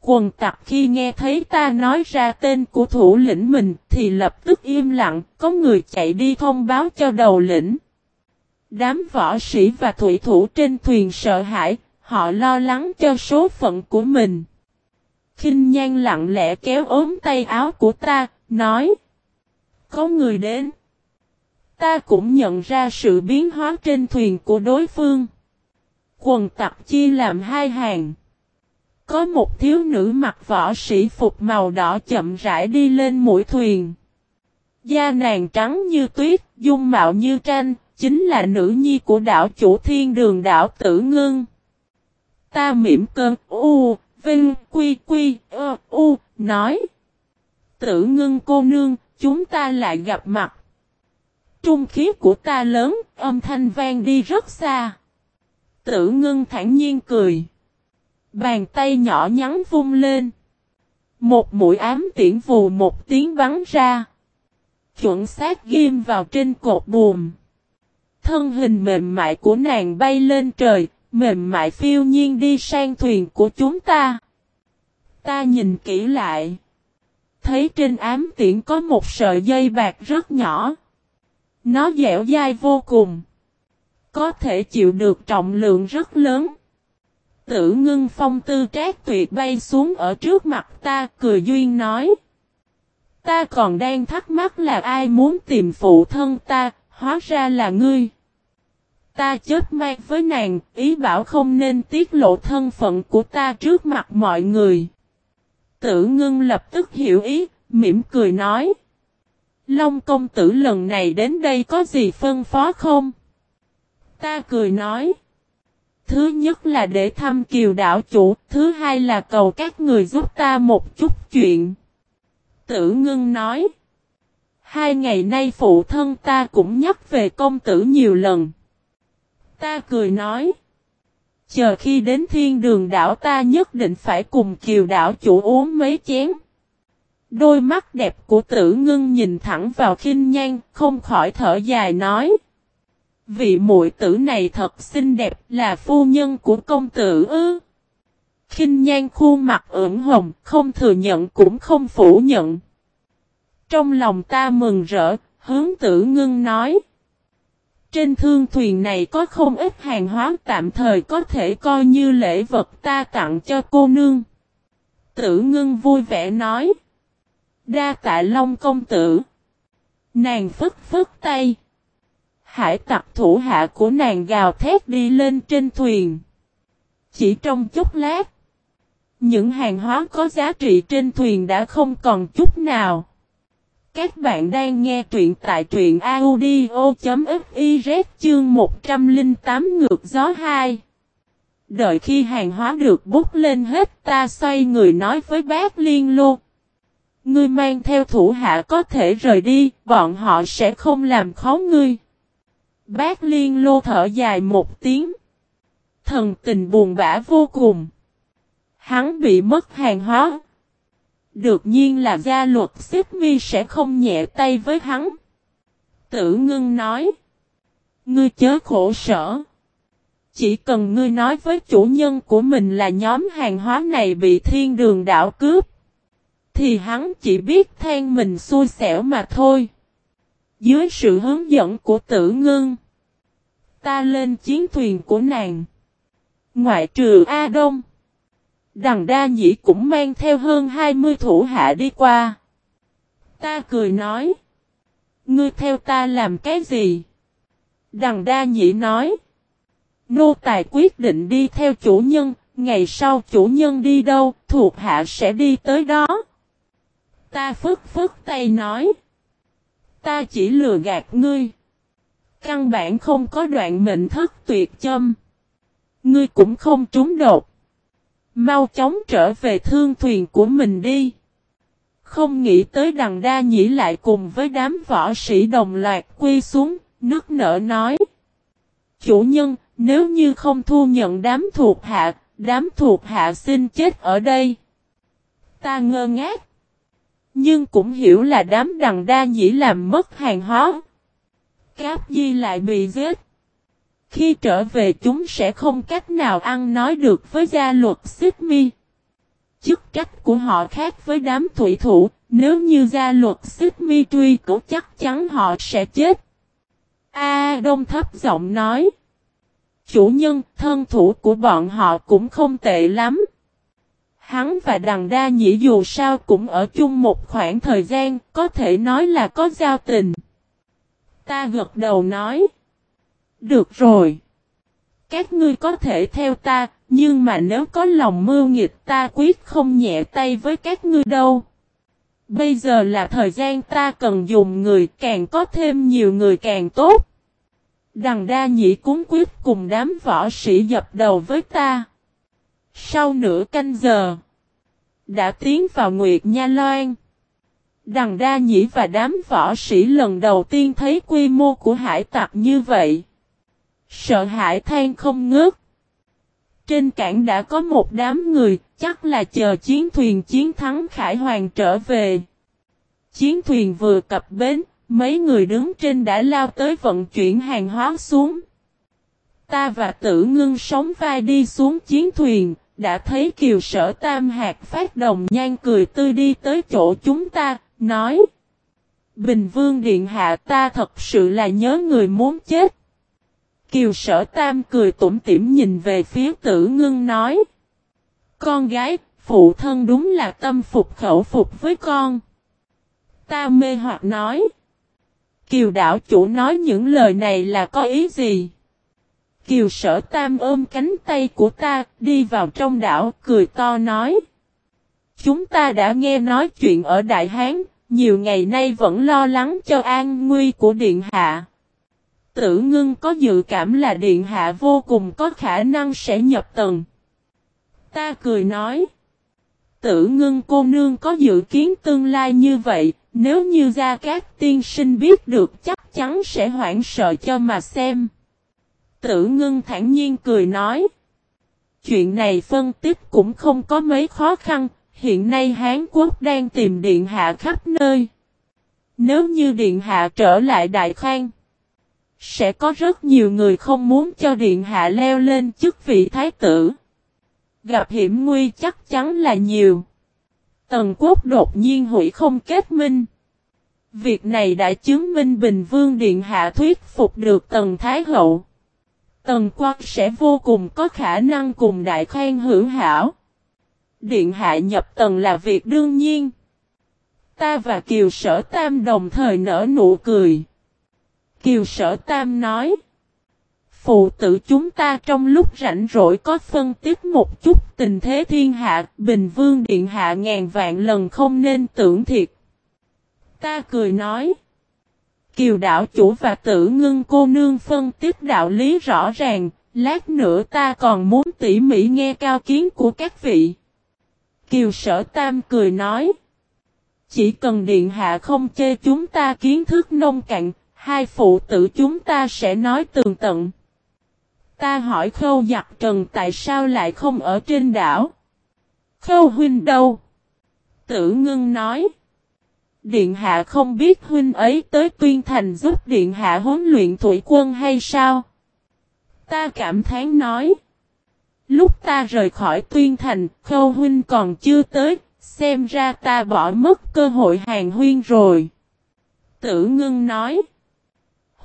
Quần tặc khi nghe thấy ta nói ra tên của thủ lĩnh mình thì lập tức im lặng, có người chạy đi thông báo cho đầu lĩnh. Đám võ sĩ và thủy thủ trên thuyền sợ hãi, họ lo lắng cho số phận của mình. kinh nhan lặng lẽ kéo ốm tay áo của ta, nói. Có người đến. Ta cũng nhận ra sự biến hóa trên thuyền của đối phương. Quần tặc chia làm hai hàng. Có một thiếu nữ mặc võ sĩ phục màu đỏ chậm rãi đi lên mũi thuyền. Da nàng trắng như tuyết, dung mạo như tranh, chính là nữ nhi của đảo chủ thiên đường đảo tử ngưng. Ta mỉm cơn, u, vinh, quy, quy, ơ, u, nói. Tử ngưng cô nương, chúng ta lại gặp mặt. Trung khí của ta lớn, âm thanh vang đi rất xa. Tử ngưng thản nhiên cười. Bàn tay nhỏ nhắn vung lên. Một mũi ám tiễn vù một tiếng bắn ra. Chuẩn xác ghim vào trên cột buồm. Thân hình mềm mại của nàng bay lên trời, mềm mại phiêu nhiên đi sang thuyền của chúng ta. Ta nhìn kỹ lại. Thấy trên ám tiễn có một sợi dây bạc rất nhỏ. Nó dẻo dai vô cùng. Có thể chịu được trọng lượng rất lớn. Tử ngưng phong tư trác tuyệt bay xuống ở trước mặt ta cười duyên nói. Ta còn đang thắc mắc là ai muốn tìm phụ thân ta, hóa ra là ngươi. Ta chết mang với nàng, ý bảo không nên tiết lộ thân phận của ta trước mặt mọi người. Tử ngưng lập tức hiểu ý, mỉm cười nói. Long công tử lần này đến đây có gì phân phó không? Ta cười nói. Thứ nhất là để thăm kiều đảo chủ, thứ hai là cầu các người giúp ta một chút chuyện. Tử ngưng nói. Hai ngày nay phụ thân ta cũng nhắc về công tử nhiều lần. Ta cười nói. Chờ khi đến thiên đường đảo ta nhất định phải cùng kiều đảo chủ uống mấy chén. Đôi mắt đẹp của tử ngưng nhìn thẳng vào khinh nhan, không khỏi thở dài nói. Vị muội tử này thật xinh đẹp là phu nhân của công tử ư. Khinh nhan khuôn mặt ửng hồng, không thừa nhận cũng không phủ nhận. Trong lòng ta mừng rỡ, hướng tử ngưng nói. Trên thương thuyền này có không ít hàng hóa tạm thời có thể coi như lễ vật ta tặng cho cô nương. Tử ngưng vui vẻ nói. Đa tạ Long công tử. Nàng phức phức tay. Hải tặc thủ hạ của nàng gào thét đi lên trên thuyền. Chỉ trong chút lát. Những hàng hóa có giá trị trên thuyền đã không còn chút nào. Các bạn đang nghe truyện tại truyện audio.fiz chương 108 ngược gió 2. Đợi khi hàng hóa được bút lên hết ta xoay người nói với bác Liên Lô. Ngươi mang theo thủ hạ có thể rời đi, bọn họ sẽ không làm khó ngươi. Bác Liên Lô thở dài một tiếng. Thần tình buồn bã vô cùng. Hắn bị mất hàng hóa. Được nhiên là gia luật xếp mi sẽ không nhẹ tay với hắn. Tử ngưng nói. Ngươi chớ khổ sở. Chỉ cần ngươi nói với chủ nhân của mình là nhóm hàng hóa này bị thiên đường đảo cướp. Thì hắn chỉ biết than mình xui xẻo mà thôi. Dưới sự hướng dẫn của tử ngưng. Ta lên chiến thuyền của nàng. Ngoại trừ A Đông. Đằng đa nhĩ cũng mang theo hơn 20 thủ hạ đi qua. Ta cười nói. Ngươi theo ta làm cái gì? Đằng đa nhĩ nói. Nô tài quyết định đi theo chủ nhân, ngày sau chủ nhân đi đâu, thuộc hạ sẽ đi tới đó. Ta phức phức tay nói. Ta chỉ lừa gạt ngươi. Căn bản không có đoạn mệnh thất tuyệt châm. Ngươi cũng không trúng đột. Mau chóng trở về thương thuyền của mình đi. Không nghĩ tới đằng đa nhĩ lại cùng với đám võ sĩ đồng loạt quy xuống, nước nở nói. Chủ nhân, nếu như không thu nhận đám thuộc hạ, đám thuộc hạ xin chết ở đây. Ta ngơ ngác. Nhưng cũng hiểu là đám đằng đa nhĩ làm mất hàng hóa. Cáp di lại bị giết. Khi trở về chúng sẽ không cách nào ăn nói được với gia luật xích mi. Chức trách của họ khác với đám thủy thủ, nếu như gia luật xích mi truy cứu chắc chắn họ sẽ chết. A Đông thấp giọng nói. Chủ nhân, thân thủ của bọn họ cũng không tệ lắm. Hắn và đằng đa nhĩ dù sao cũng ở chung một khoảng thời gian, có thể nói là có giao tình. Ta gật đầu nói. Được rồi. Các ngươi có thể theo ta, nhưng mà nếu có lòng mưu nghịch ta quyết không nhẹ tay với các ngươi đâu. Bây giờ là thời gian ta cần dùng người càng có thêm nhiều người càng tốt. Đằng đa nhĩ cúng quyết cùng đám võ sĩ dập đầu với ta. Sau nửa canh giờ, đã tiến vào Nguyệt Nha Loan. Đằng đa nhĩ và đám võ sĩ lần đầu tiên thấy quy mô của hải tặc như vậy. Sợ hãi than không ngớt. Trên cảng đã có một đám người, chắc là chờ chiến thuyền chiến thắng Khải Hoàng trở về. Chiến thuyền vừa cập bến, mấy người đứng trên đã lao tới vận chuyển hàng hóa xuống. Ta và tử ngưng sống vai đi xuống chiến thuyền, đã thấy kiều sở tam hạt phát đồng nhan cười tươi đi tới chỗ chúng ta, nói. Bình vương điện hạ ta thật sự là nhớ người muốn chết. Kiều sở tam cười tủm tỉm nhìn về phía tử ngưng nói. Con gái, phụ thân đúng là tâm phục khẩu phục với con. Ta mê hoặc nói. Kiều đảo chủ nói những lời này là có ý gì? Kiều sở tam ôm cánh tay của ta, đi vào trong đảo, cười to nói. Chúng ta đã nghe nói chuyện ở Đại Hán, nhiều ngày nay vẫn lo lắng cho an nguy của Điện Hạ. Tử ngưng có dự cảm là Điện Hạ vô cùng có khả năng sẽ nhập tầng. Ta cười nói. Tử ngưng cô nương có dự kiến tương lai như vậy, nếu như ra các tiên sinh biết được chắc chắn sẽ hoảng sợ cho mà xem. Tử ngưng thản nhiên cười nói. Chuyện này phân tích cũng không có mấy khó khăn, hiện nay Hán Quốc đang tìm Điện Hạ khắp nơi. Nếu như Điện Hạ trở lại Đại Khang, sẽ có rất nhiều người không muốn cho Điện Hạ leo lên chức vị Thái tử. Gặp hiểm nguy chắc chắn là nhiều. Tần quốc đột nhiên hủy không kết minh. Việc này đã chứng minh Bình Vương Điện Hạ thuyết phục được Tần Thái Hậu. Tần quốc sẽ vô cùng có khả năng cùng Đại Khang hữu hảo. Điện Hạ nhập Tần là việc đương nhiên. Ta và Kiều Sở Tam đồng thời nở nụ cười. Kiều Sở Tam nói. Phụ tử chúng ta trong lúc rảnh rỗi có phân tích một chút tình thế thiên hạ, Bình Vương Điện Hạ ngàn vạn lần không nên tưởng thiệt. Ta cười nói. Kiều đạo chủ và tử ngưng cô nương phân tích đạo lý rõ ràng, lát nữa ta còn muốn tỉ mỉ nghe cao kiến của các vị. Kiều sở tam cười nói. Chỉ cần điện hạ không chê chúng ta kiến thức nông cạn, hai phụ tử chúng ta sẽ nói tường tận. Ta hỏi khâu giặc trần tại sao lại không ở trên đảo. Khâu huynh đâu? Tử ngưng nói. Điện hạ không biết huynh ấy tới tuyên thành giúp điện hạ huấn luyện thủy quân hay sao? Ta cảm thán nói. Lúc ta rời khỏi tuyên thành, khâu huynh còn chưa tới, xem ra ta bỏ mất cơ hội hàng huyên rồi. Tử ngưng nói.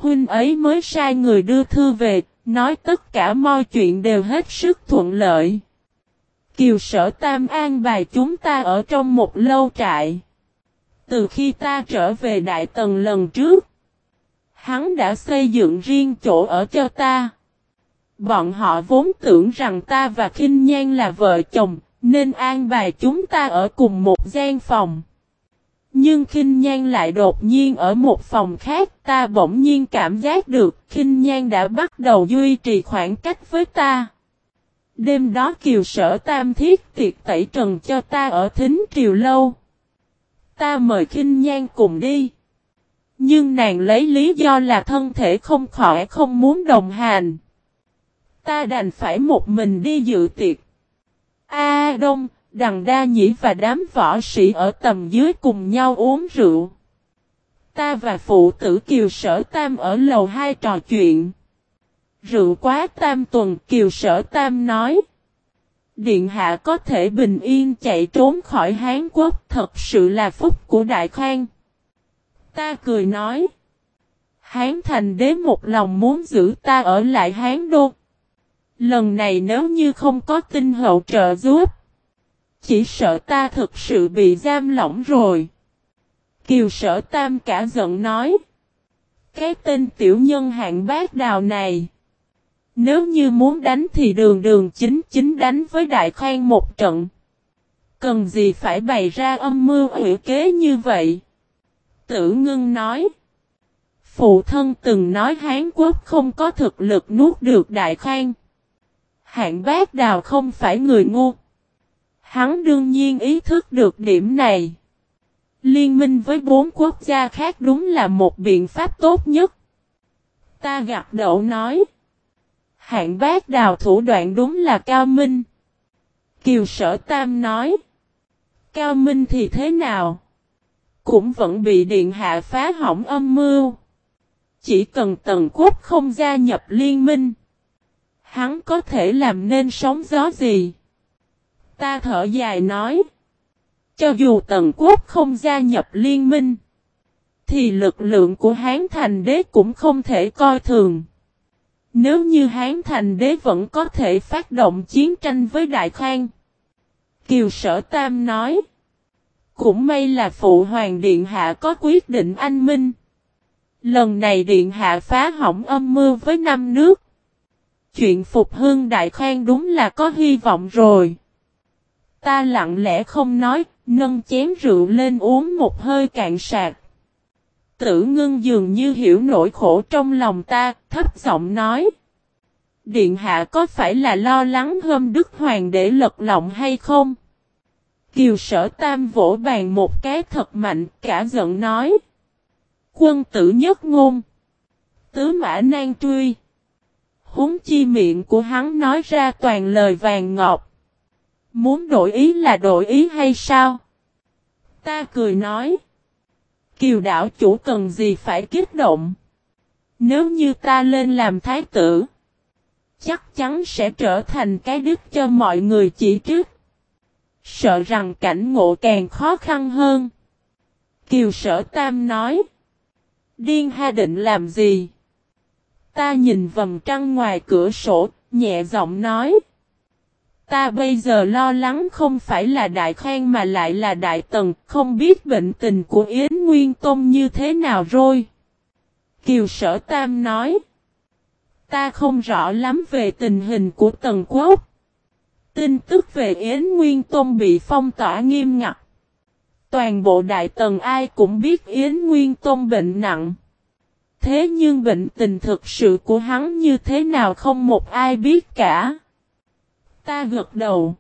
Huynh ấy mới sai người đưa thư về, nói tất cả mọi chuyện đều hết sức thuận lợi. Kiều sở Tam An bài chúng ta ở trong một lâu trại. Từ khi ta trở về Đại Tần lần trước, hắn đã xây dựng riêng chỗ ở cho ta. Bọn họ vốn tưởng rằng ta và Kinh Nhan là vợ chồng, nên an bài chúng ta ở cùng một gian phòng. Nhưng Kinh Nhan lại đột nhiên ở một phòng khác, ta bỗng nhiên cảm giác được Kinh Nhan đã bắt đầu duy trì khoảng cách với ta. Đêm đó kiều sở tam thiết tiệc tẩy trần cho ta ở thính triều lâu. Ta mời khinh nhan cùng đi. Nhưng nàng lấy lý do là thân thể không khỏe không muốn đồng hành. Ta đành phải một mình đi dự tiệc. A Đông, Đằng Đa Nhĩ và đám võ sĩ ở tầm dưới cùng nhau uống rượu. Ta và phụ tử Kiều Sở Tam ở lầu hai trò chuyện. Rượu quá tam tuần, Kiều Sở Tam nói. Điện hạ có thể bình yên chạy trốn khỏi Hán Quốc, thật sự là phúc của Đại Khang. Ta cười nói. Hán thành đế một lòng muốn giữ ta ở lại Hán Đô. Lần này nếu như không có tinh hậu trợ giúp. Chỉ sợ ta thực sự bị giam lỏng rồi. Kiều sở tam cả giận nói. Cái tên tiểu nhân hạng bác đào này. Nếu như muốn đánh thì đường đường chính chính đánh với đại khoan một trận. Cần gì phải bày ra âm mưu hủy kế như vậy? Tử ngưng nói. Phụ thân từng nói Hán Quốc không có thực lực nuốt được đại khoan. Hạng bác đào không phải người ngu. Hắn đương nhiên ý thức được điểm này. Liên minh với bốn quốc gia khác đúng là một biện pháp tốt nhất. Ta gặp đậu nói. Hạng bác đào thủ đoạn đúng là cao minh. Kiều sở tam nói. Cao minh thì thế nào? Cũng vẫn bị điện hạ phá hỏng âm mưu. Chỉ cần tần quốc không gia nhập liên minh. Hắn có thể làm nên sóng gió gì? Ta thở dài nói. Cho dù tần quốc không gia nhập liên minh. Thì lực lượng của Hán Thành Đế cũng không thể coi thường. Nếu như Hán Thành Đế vẫn có thể phát động chiến tranh với Đại Khang. Kiều Sở Tam nói. Cũng may là Phụ Hoàng Điện Hạ có quyết định anh minh. Lần này Điện Hạ phá hỏng âm mưu với năm nước. Chuyện phục hương Đại Khang đúng là có hy vọng rồi. Ta lặng lẽ không nói, nâng chén rượu lên uống một hơi cạn sạc. Tử ngưng dường như hiểu nỗi khổ trong lòng ta, thấp giọng nói. Điện hạ có phải là lo lắng hôm Đức Hoàng để lật lọng hay không? Kiều sở tam vỗ bàn một cái thật mạnh, cả giận nói. Quân tử nhất ngôn. Tứ mã nan truy. Húng chi miệng của hắn nói ra toàn lời vàng ngọt. Muốn đổi ý là đổi ý hay sao? Ta cười nói. Kiều đảo chủ cần gì phải kích động? Nếu như ta lên làm thái tử, chắc chắn sẽ trở thành cái đức cho mọi người chỉ trước. Sợ rằng cảnh ngộ càng khó khăn hơn. Kiều sở tam nói. Điên ha định làm gì? Ta nhìn vầng trăng ngoài cửa sổ, nhẹ giọng nói. Ta bây giờ lo lắng không phải là đại khoan mà lại là đại tần, không biết bệnh tình của Yến Nguyên Tôn như thế nào rồi. Kiều Sở Tam nói. Ta không rõ lắm về tình hình của tần quốc. Tin tức về Yến Nguyên Tôn bị phong tỏa nghiêm ngặt. Toàn bộ đại tần ai cũng biết Yến Nguyên Tôn bệnh nặng. Thế nhưng bệnh tình thực sự của hắn như thế nào không một ai biết cả. Ta gật đầu.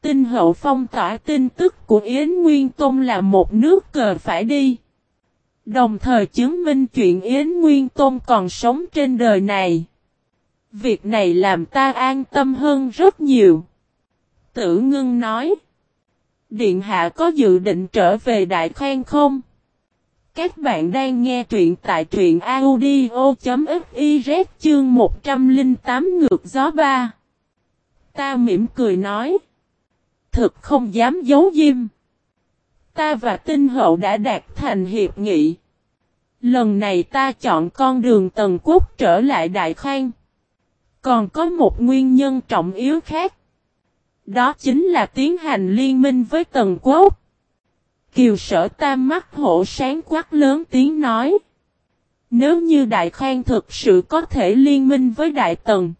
Tinh hậu phong tỏa tin tức của Yến Nguyên Tôn là một nước cờ phải đi. Đồng thời chứng minh chuyện Yến Nguyên Tôn còn sống trên đời này. Việc này làm ta an tâm hơn rất nhiều. Tử ngưng nói. Điện hạ có dự định trở về Đại Khoan không? Các bạn đang nghe truyện tại truyện audio.fiz chương 108 ngược gió ba. Ta mỉm cười nói. Thực không dám giấu diêm. Ta và tinh hậu đã đạt thành hiệp nghị. Lần này ta chọn con đường tần quốc trở lại Đại Khang. Còn có một nguyên nhân trọng yếu khác. Đó chính là tiến hành liên minh với tần quốc. Kiều sở tam mắt hổ sáng quát lớn tiếng nói. Nếu như Đại Khang thực sự có thể liên minh với Đại Tần.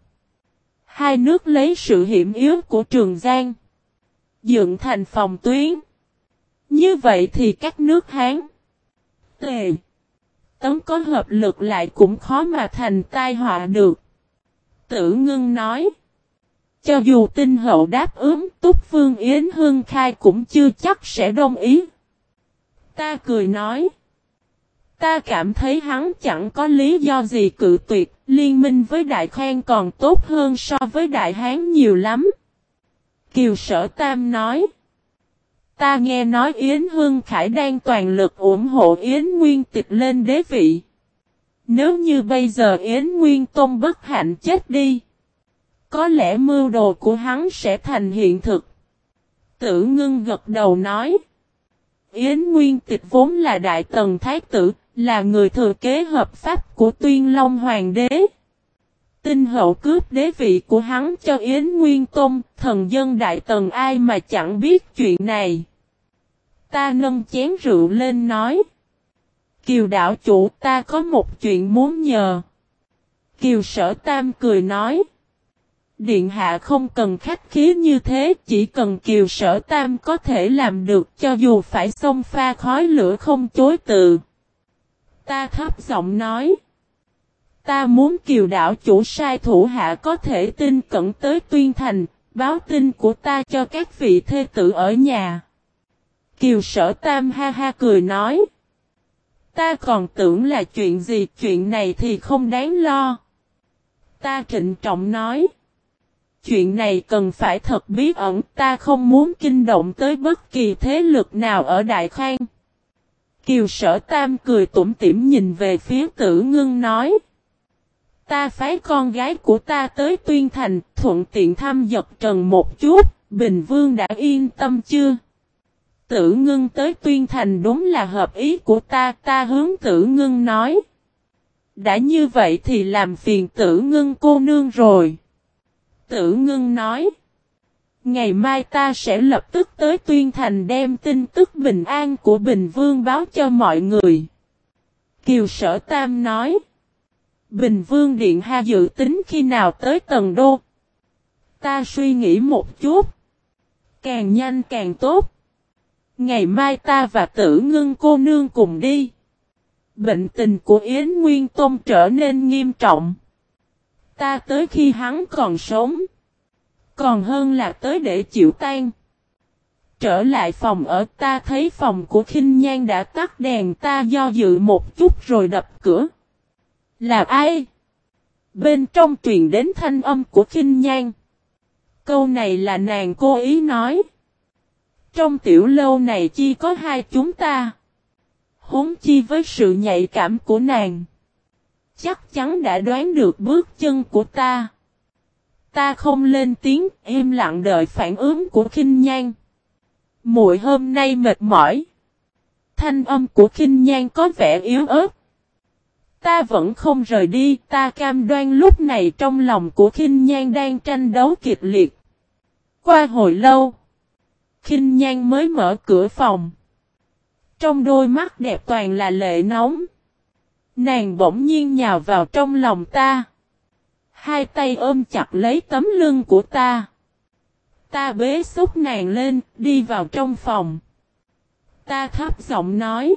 Hai nước lấy sự hiểm yếu của Trường Giang. Dựng thành phòng tuyến. Như vậy thì các nước Hán. Tề. Tấn có hợp lực lại cũng khó mà thành tai họa được. Tử ngưng nói. cho dù tinh hậu đáp ứng, Túc Phương Yến Hương Khai cũng chưa chắc sẽ đồng ý. Ta cười nói. Ta cảm thấy hắn chẳng có lý do gì cự tuyệt, liên minh với Đại Khoan còn tốt hơn so với Đại Hán nhiều lắm. Kiều Sở Tam nói. Ta nghe nói Yến Hương Khải đang toàn lực ủng hộ Yến Nguyên tịch lên đế vị. Nếu như bây giờ Yến Nguyên Tôn bất hạnh chết đi. Có lẽ mưu đồ của hắn sẽ thành hiện thực. Tử ngưng gật đầu nói. Yến Nguyên Tịch vốn là đại tần thái tử, là người thừa kế hợp pháp của tuyên long hoàng đế. Tinh hậu cướp đế vị của hắn cho Yến Nguyên Tôn, thần dân đại tần ai mà chẳng biết chuyện này. Ta nâng chén rượu lên nói. Kiều đạo chủ ta có một chuyện muốn nhờ. Kiều sở tam cười nói. Điện hạ không cần khách khí như thế, chỉ cần kiều sở tam có thể làm được cho dù phải xông pha khói lửa không chối từ. Ta thấp giọng nói. Ta muốn kiều đảo chủ sai thủ hạ có thể tin cẩn tới tuyên thành, báo tin của ta cho các vị thê tử ở nhà. Kiều sở tam ha ha cười nói. Ta còn tưởng là chuyện gì chuyện này thì không đáng lo. Ta trịnh trọng nói. Chuyện này cần phải thật bí ẩn ta không muốn kinh động tới bất kỳ thế lực nào ở Đại Khang. Kiều sở tam cười tủm tỉm nhìn về phía tử ngưng nói. Ta phái con gái của ta tới tuyên thành thuận tiện thăm dật trần một chút, Bình Vương đã yên tâm chưa? Tử ngưng tới tuyên thành đúng là hợp ý của ta, ta hướng tử ngưng nói. Đã như vậy thì làm phiền tử ngưng cô nương rồi. Tử ngưng nói. Ngày mai ta sẽ lập tức tới tuyên thành đem tin tức bình an của Bình Vương báo cho mọi người. Kiều Sở Tam nói. Bình Vương Điện Ha dự tính khi nào tới tầng đô. Ta suy nghĩ một chút. Càng nhanh càng tốt. Ngày mai ta và tử ngưng cô nương cùng đi. Bệnh tình của Yến Nguyên Tôn trở nên nghiêm trọng. Ta tới khi hắn còn sống. Còn hơn là tới để chịu tan. Trở lại phòng ở, ta thấy phòng của khinh nhan đã tắt đèn, ta do dự một chút rồi đập cửa. Là ai? Bên trong truyền đến thanh âm của khinh nhan. Câu này là nàng cố ý nói. Trong tiểu lâu này chi có hai chúng ta. Huống chi với sự nhạy cảm của nàng. Chắc chắn đã đoán được bước chân của ta. Ta không lên tiếng, im lặng đợi phản ứng của khinh nhan. Muội hôm nay mệt mỏi. Thanh âm của khinh nhan có vẻ yếu ớt. Ta vẫn không rời đi, ta cam đoan lúc này trong lòng của khinh nhan đang tranh đấu kịch liệt. Qua hồi lâu, khinh nhan mới mở cửa phòng. Trong đôi mắt đẹp toàn là lệ nóng. Nàng bỗng nhiên nhào vào trong lòng ta. Hai tay ôm chặt lấy tấm lưng của ta. Ta bế xúc nàng lên, đi vào trong phòng. Ta thấp giọng nói.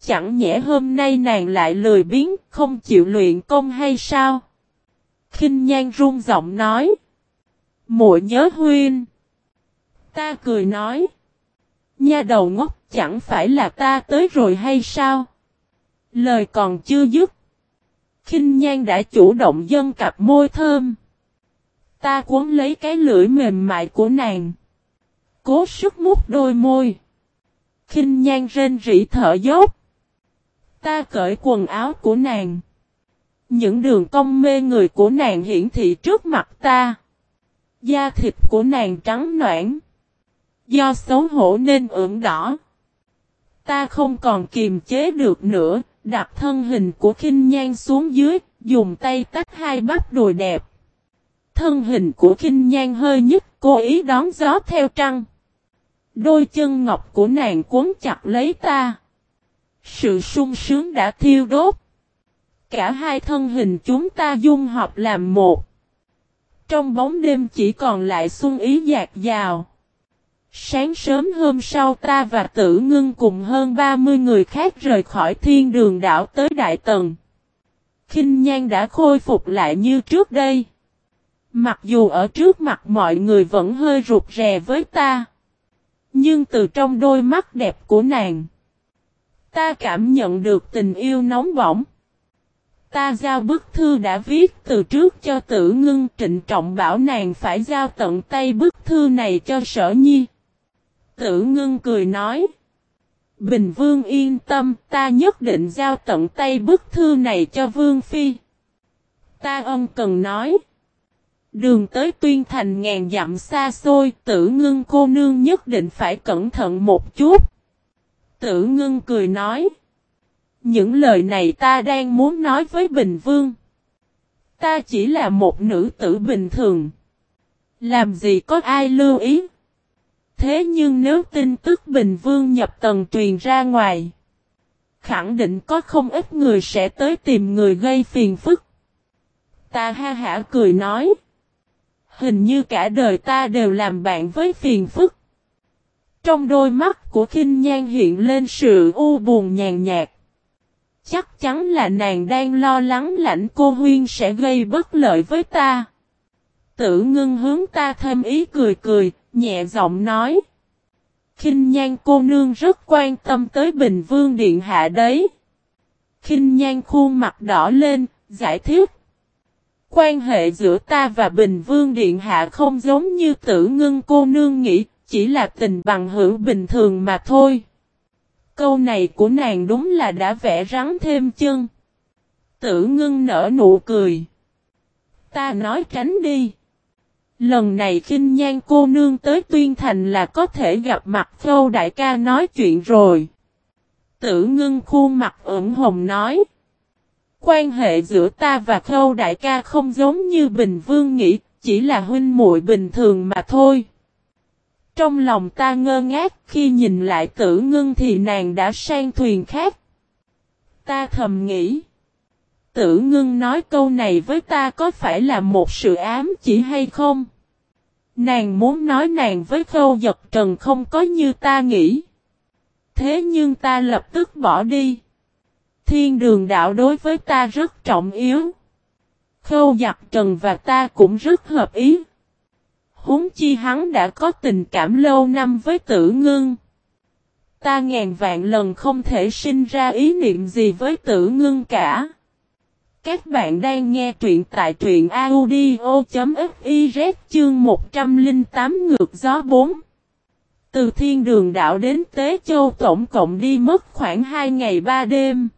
Chẳng nhẽ hôm nay nàng lại lười biếng, không chịu luyện công hay sao? kinh nhan run giọng nói. muội nhớ huyên. Ta cười nói. Nha đầu ngốc chẳng phải là ta tới rồi hay sao? Lời còn chưa dứt. Kinh nhan đã chủ động dâng cặp môi thơm. Ta cuốn lấy cái lưỡi mềm mại của nàng. Cố sức mút đôi môi. Kinh nhan rên rỉ thở dốc. Ta cởi quần áo của nàng. Những đường cong mê người của nàng hiển thị trước mặt ta. Da thịt của nàng trắng noãn. Do xấu hổ nên ửng đỏ. Ta không còn kiềm chế được nữa, đặt thân hình của khinh nhan xuống dưới, dùng tay tách hai bắp đùi đẹp. Thân hình của khinh nhan hơi nhức, cố ý đón gió theo trăng. Đôi chân ngọc của nàng cuốn chặt lấy ta. Sự sung sướng đã thiêu đốt. Cả hai thân hình chúng ta dung hợp làm một. Trong bóng đêm chỉ còn lại xuân ý dạt dào. Sáng sớm hôm sau ta và tử ngưng cùng hơn 30 người khác rời khỏi thiên đường đảo tới Đại Tần. kinh Nhan đã khôi phục lại như trước đây. Mặc dù ở trước mặt mọi người vẫn hơi rụt rè với ta. Nhưng từ trong đôi mắt đẹp của nàng. Ta cảm nhận được tình yêu nóng bỏng. Ta giao bức thư đã viết từ trước cho tử ngưng, trịnh trọng bảo nàng phải giao tận tay bức thư này cho sở nhi. Tử ngưng cười nói. Bình vương yên tâm ta nhất định giao tận tay bức thư này cho vương phi. Ta ân cần nói. Đường tới tuyên thành ngàn dặm xa xôi, tử ngưng cô nương nhất định phải cẩn thận một chút. Tử ngưng cười nói. Những lời này ta đang muốn nói với Bình Vương. Ta chỉ là một nữ tử bình thường. Làm gì có ai lưu ý. Thế nhưng nếu tin tức Bình Vương nhập tầng truyền ra ngoài. Khẳng định có không ít người sẽ tới tìm người gây phiền phức. Ta ha hả cười nói. Hình như cả đời ta đều làm bạn với phiền phức. Trong đôi mắt của khinh nhan hiện lên sự u buồn nhàn nhạt. Chắc chắn là nàng đang lo lắng lãnh cô huyên sẽ gây bất lợi với ta. Tử ngưng hướng ta thêm ý cười cười, nhẹ giọng nói. kinh nhan cô nương rất quan tâm tới Bình Vương Điện Hạ đấy. kinh nhan khuôn mặt đỏ lên, giải thích. Quan hệ giữa ta và Bình Vương Điện Hạ không giống như tử ngưng cô nương nghĩ, chỉ là tình bằng hữu bình thường mà thôi. Câu này của nàng đúng là đã vẽ rắn thêm chân. Tử ngưng nở nụ cười. Ta nói tránh đi. Lần này khinh nhan cô nương tới tuyên thành là có thể gặp mặt khâu đại ca nói chuyện rồi. Tử ngưng khuôn mặt ửng hồng nói. Quan hệ giữa ta và khâu đại ca không giống như Bình Vương nghĩ, chỉ là huynh muội bình thường mà thôi. Trong lòng ta ngơ ngác khi nhìn lại tử ngưng thì nàng đã sang thuyền khác. Ta thầm nghĩ. Tử ngưng nói câu này với ta có phải là một sự ám chỉ hay không? Nàng muốn nói nàng với khâu giật trần không có như ta nghĩ. Thế nhưng ta lập tức bỏ đi. Thiên đường đạo đối với ta rất trọng yếu. Khâu giặc trần và ta cũng rất hợp ý. Húng chi hắn đã có tình cảm lâu năm với tử ngưng. Ta ngàn vạn lần không thể sinh ra ý niệm gì với tử ngưng cả. Các bạn đang nghe truyện tại truyện audio.fiz chương 108 ngược gió 4. Từ thiên đường đảo đến Tế Châu tổng cộng đi mất khoảng 2 ngày 3 đêm.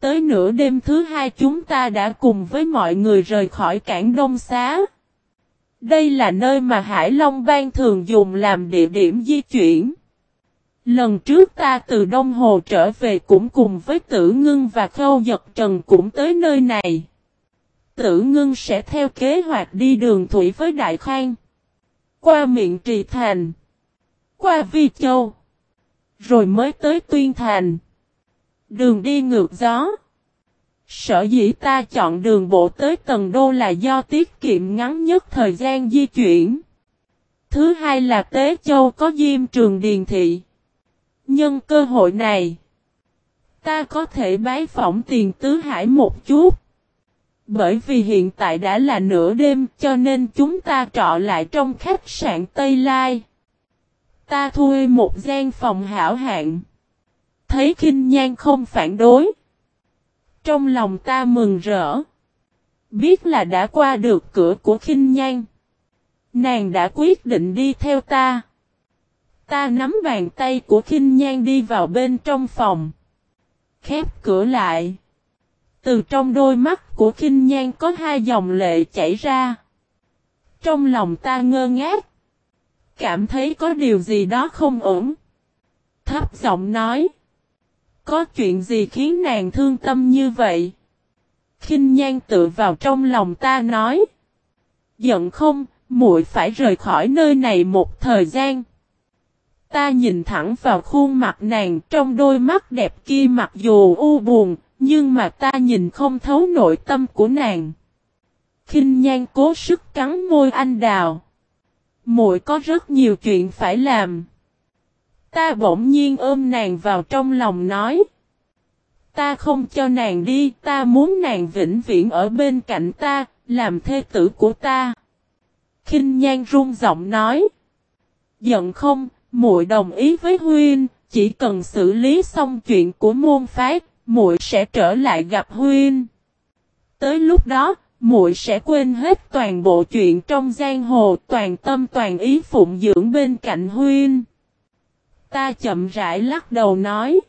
Tới nửa đêm thứ hai chúng ta đã cùng với mọi người rời khỏi cảng Đông Xá. Đây là nơi mà Hải Long Bang thường dùng làm địa điểm di chuyển. Lần trước ta từ Đông Hồ trở về cũng cùng với Tử Ngưng và Khâu Giật Trần cũng tới nơi này. Tử Ngưng sẽ theo kế hoạch đi đường thủy với Đại Khang. Qua miệng Trì Thành. Qua Vi Châu. Rồi mới tới Tuyên Thành. Đường đi ngược gió. Sở dĩ ta chọn đường bộ tới Tần Đô là do tiết kiệm ngắn nhất thời gian di chuyển. Thứ hai là Tế Châu có diêm trường điền thị. Nhân cơ hội này, ta có thể bái phỏng tiền tứ hải một chút. Bởi vì hiện tại đã là nửa đêm cho nên chúng ta trọ lại trong khách sạn Tây Lai. Ta thuê một gian phòng hảo hạng. Thấy kinh Nhan không phản đối. Trong lòng ta mừng rỡ. Biết là đã qua được cửa của kinh nhan. Nàng đã quyết định đi theo ta. Ta nắm bàn tay của khinh nhan đi vào bên trong phòng. Khép cửa lại. Từ trong đôi mắt của khinh nhan có hai dòng lệ chảy ra. Trong lòng ta ngơ ngác. Cảm thấy có điều gì đó không ổn. Thấp giọng nói. Có chuyện gì khiến nàng thương tâm như vậy? Kinh nhan tự vào trong lòng ta nói. Giận không, muội phải rời khỏi nơi này một thời gian. Ta nhìn thẳng vào khuôn mặt nàng trong đôi mắt đẹp kia mặc dù u buồn, nhưng mà ta nhìn không thấu nội tâm của nàng. Kinh nhan cố sức cắn môi anh đào. Muội có rất nhiều chuyện phải làm. Ta bỗng nhiên ôm nàng vào trong lòng nói. Ta không cho nàng đi, ta muốn nàng vĩnh viễn ở bên cạnh ta, làm thê tử của ta. khinh nhan run giọng nói. Giận không, muội đồng ý với huynh, chỉ cần xử lý xong chuyện của môn phái, muội sẽ trở lại gặp huynh. Tới lúc đó, muội sẽ quên hết toàn bộ chuyện trong giang hồ, toàn tâm toàn ý phụng dưỡng bên cạnh huynh. Ta chậm rãi lắc đầu nói.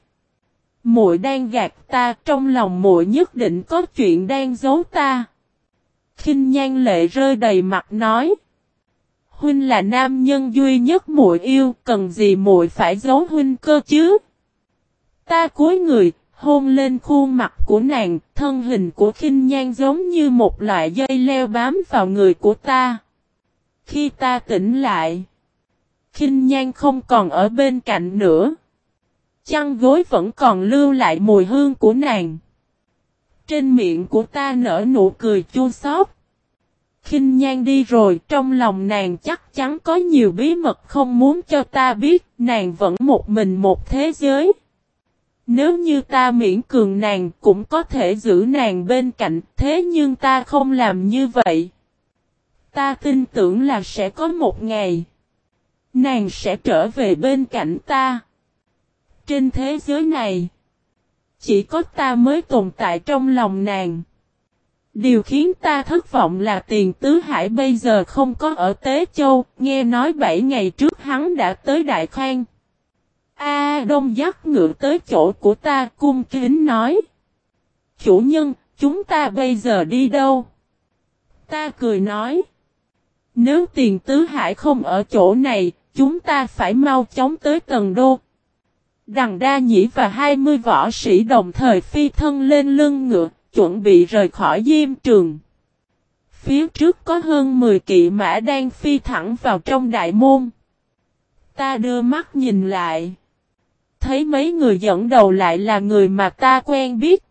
Muội đang gạt ta, trong lòng muội nhất định có chuyện đang giấu ta. Khinh nhan lệ rơi đầy mặt nói. Huynh là nam nhân duy nhất muội yêu, cần gì muội phải giấu huynh cơ chứ? Ta cúi người, hôn lên khuôn mặt của nàng, thân hình của khinh nhan giống như một loại dây leo bám vào người của ta. Khi ta tỉnh lại, khinh nhan không còn ở bên cạnh nữa. Chăn gối vẫn còn lưu lại mùi hương của nàng. Trên miệng của ta nở nụ cười chua xót. Kinh nhan đi rồi, trong lòng nàng chắc chắn có nhiều bí mật không muốn cho ta biết, nàng vẫn một mình một thế giới. Nếu như ta miễn cường nàng cũng có thể giữ nàng bên cạnh, thế nhưng ta không làm như vậy. Ta tin tưởng là sẽ có một ngày, nàng sẽ trở về bên cạnh ta. Trên thế giới này, chỉ có ta mới tồn tại trong lòng nàng. Điều khiến ta thất vọng là tiền tứ hải bây giờ không có ở Tế Châu, nghe nói 7 ngày trước hắn đã tới Đại Khang. A Đông dắt ngựa tới chỗ của ta cung kính nói. Chủ nhân, chúng ta bây giờ đi đâu? Ta cười nói. Nếu tiền tứ hải không ở chỗ này, chúng ta phải mau chóng tới Tần đô. Đằng đa nhĩ và 20 võ sĩ đồng thời phi thân lên lưng ngựa, chuẩn bị rời khỏi diêm trường. Phía trước có hơn 10 kỵ mã đang phi thẳng vào trong đại môn. Ta đưa mắt nhìn lại. Thấy mấy người dẫn đầu lại là người mà ta quen biết.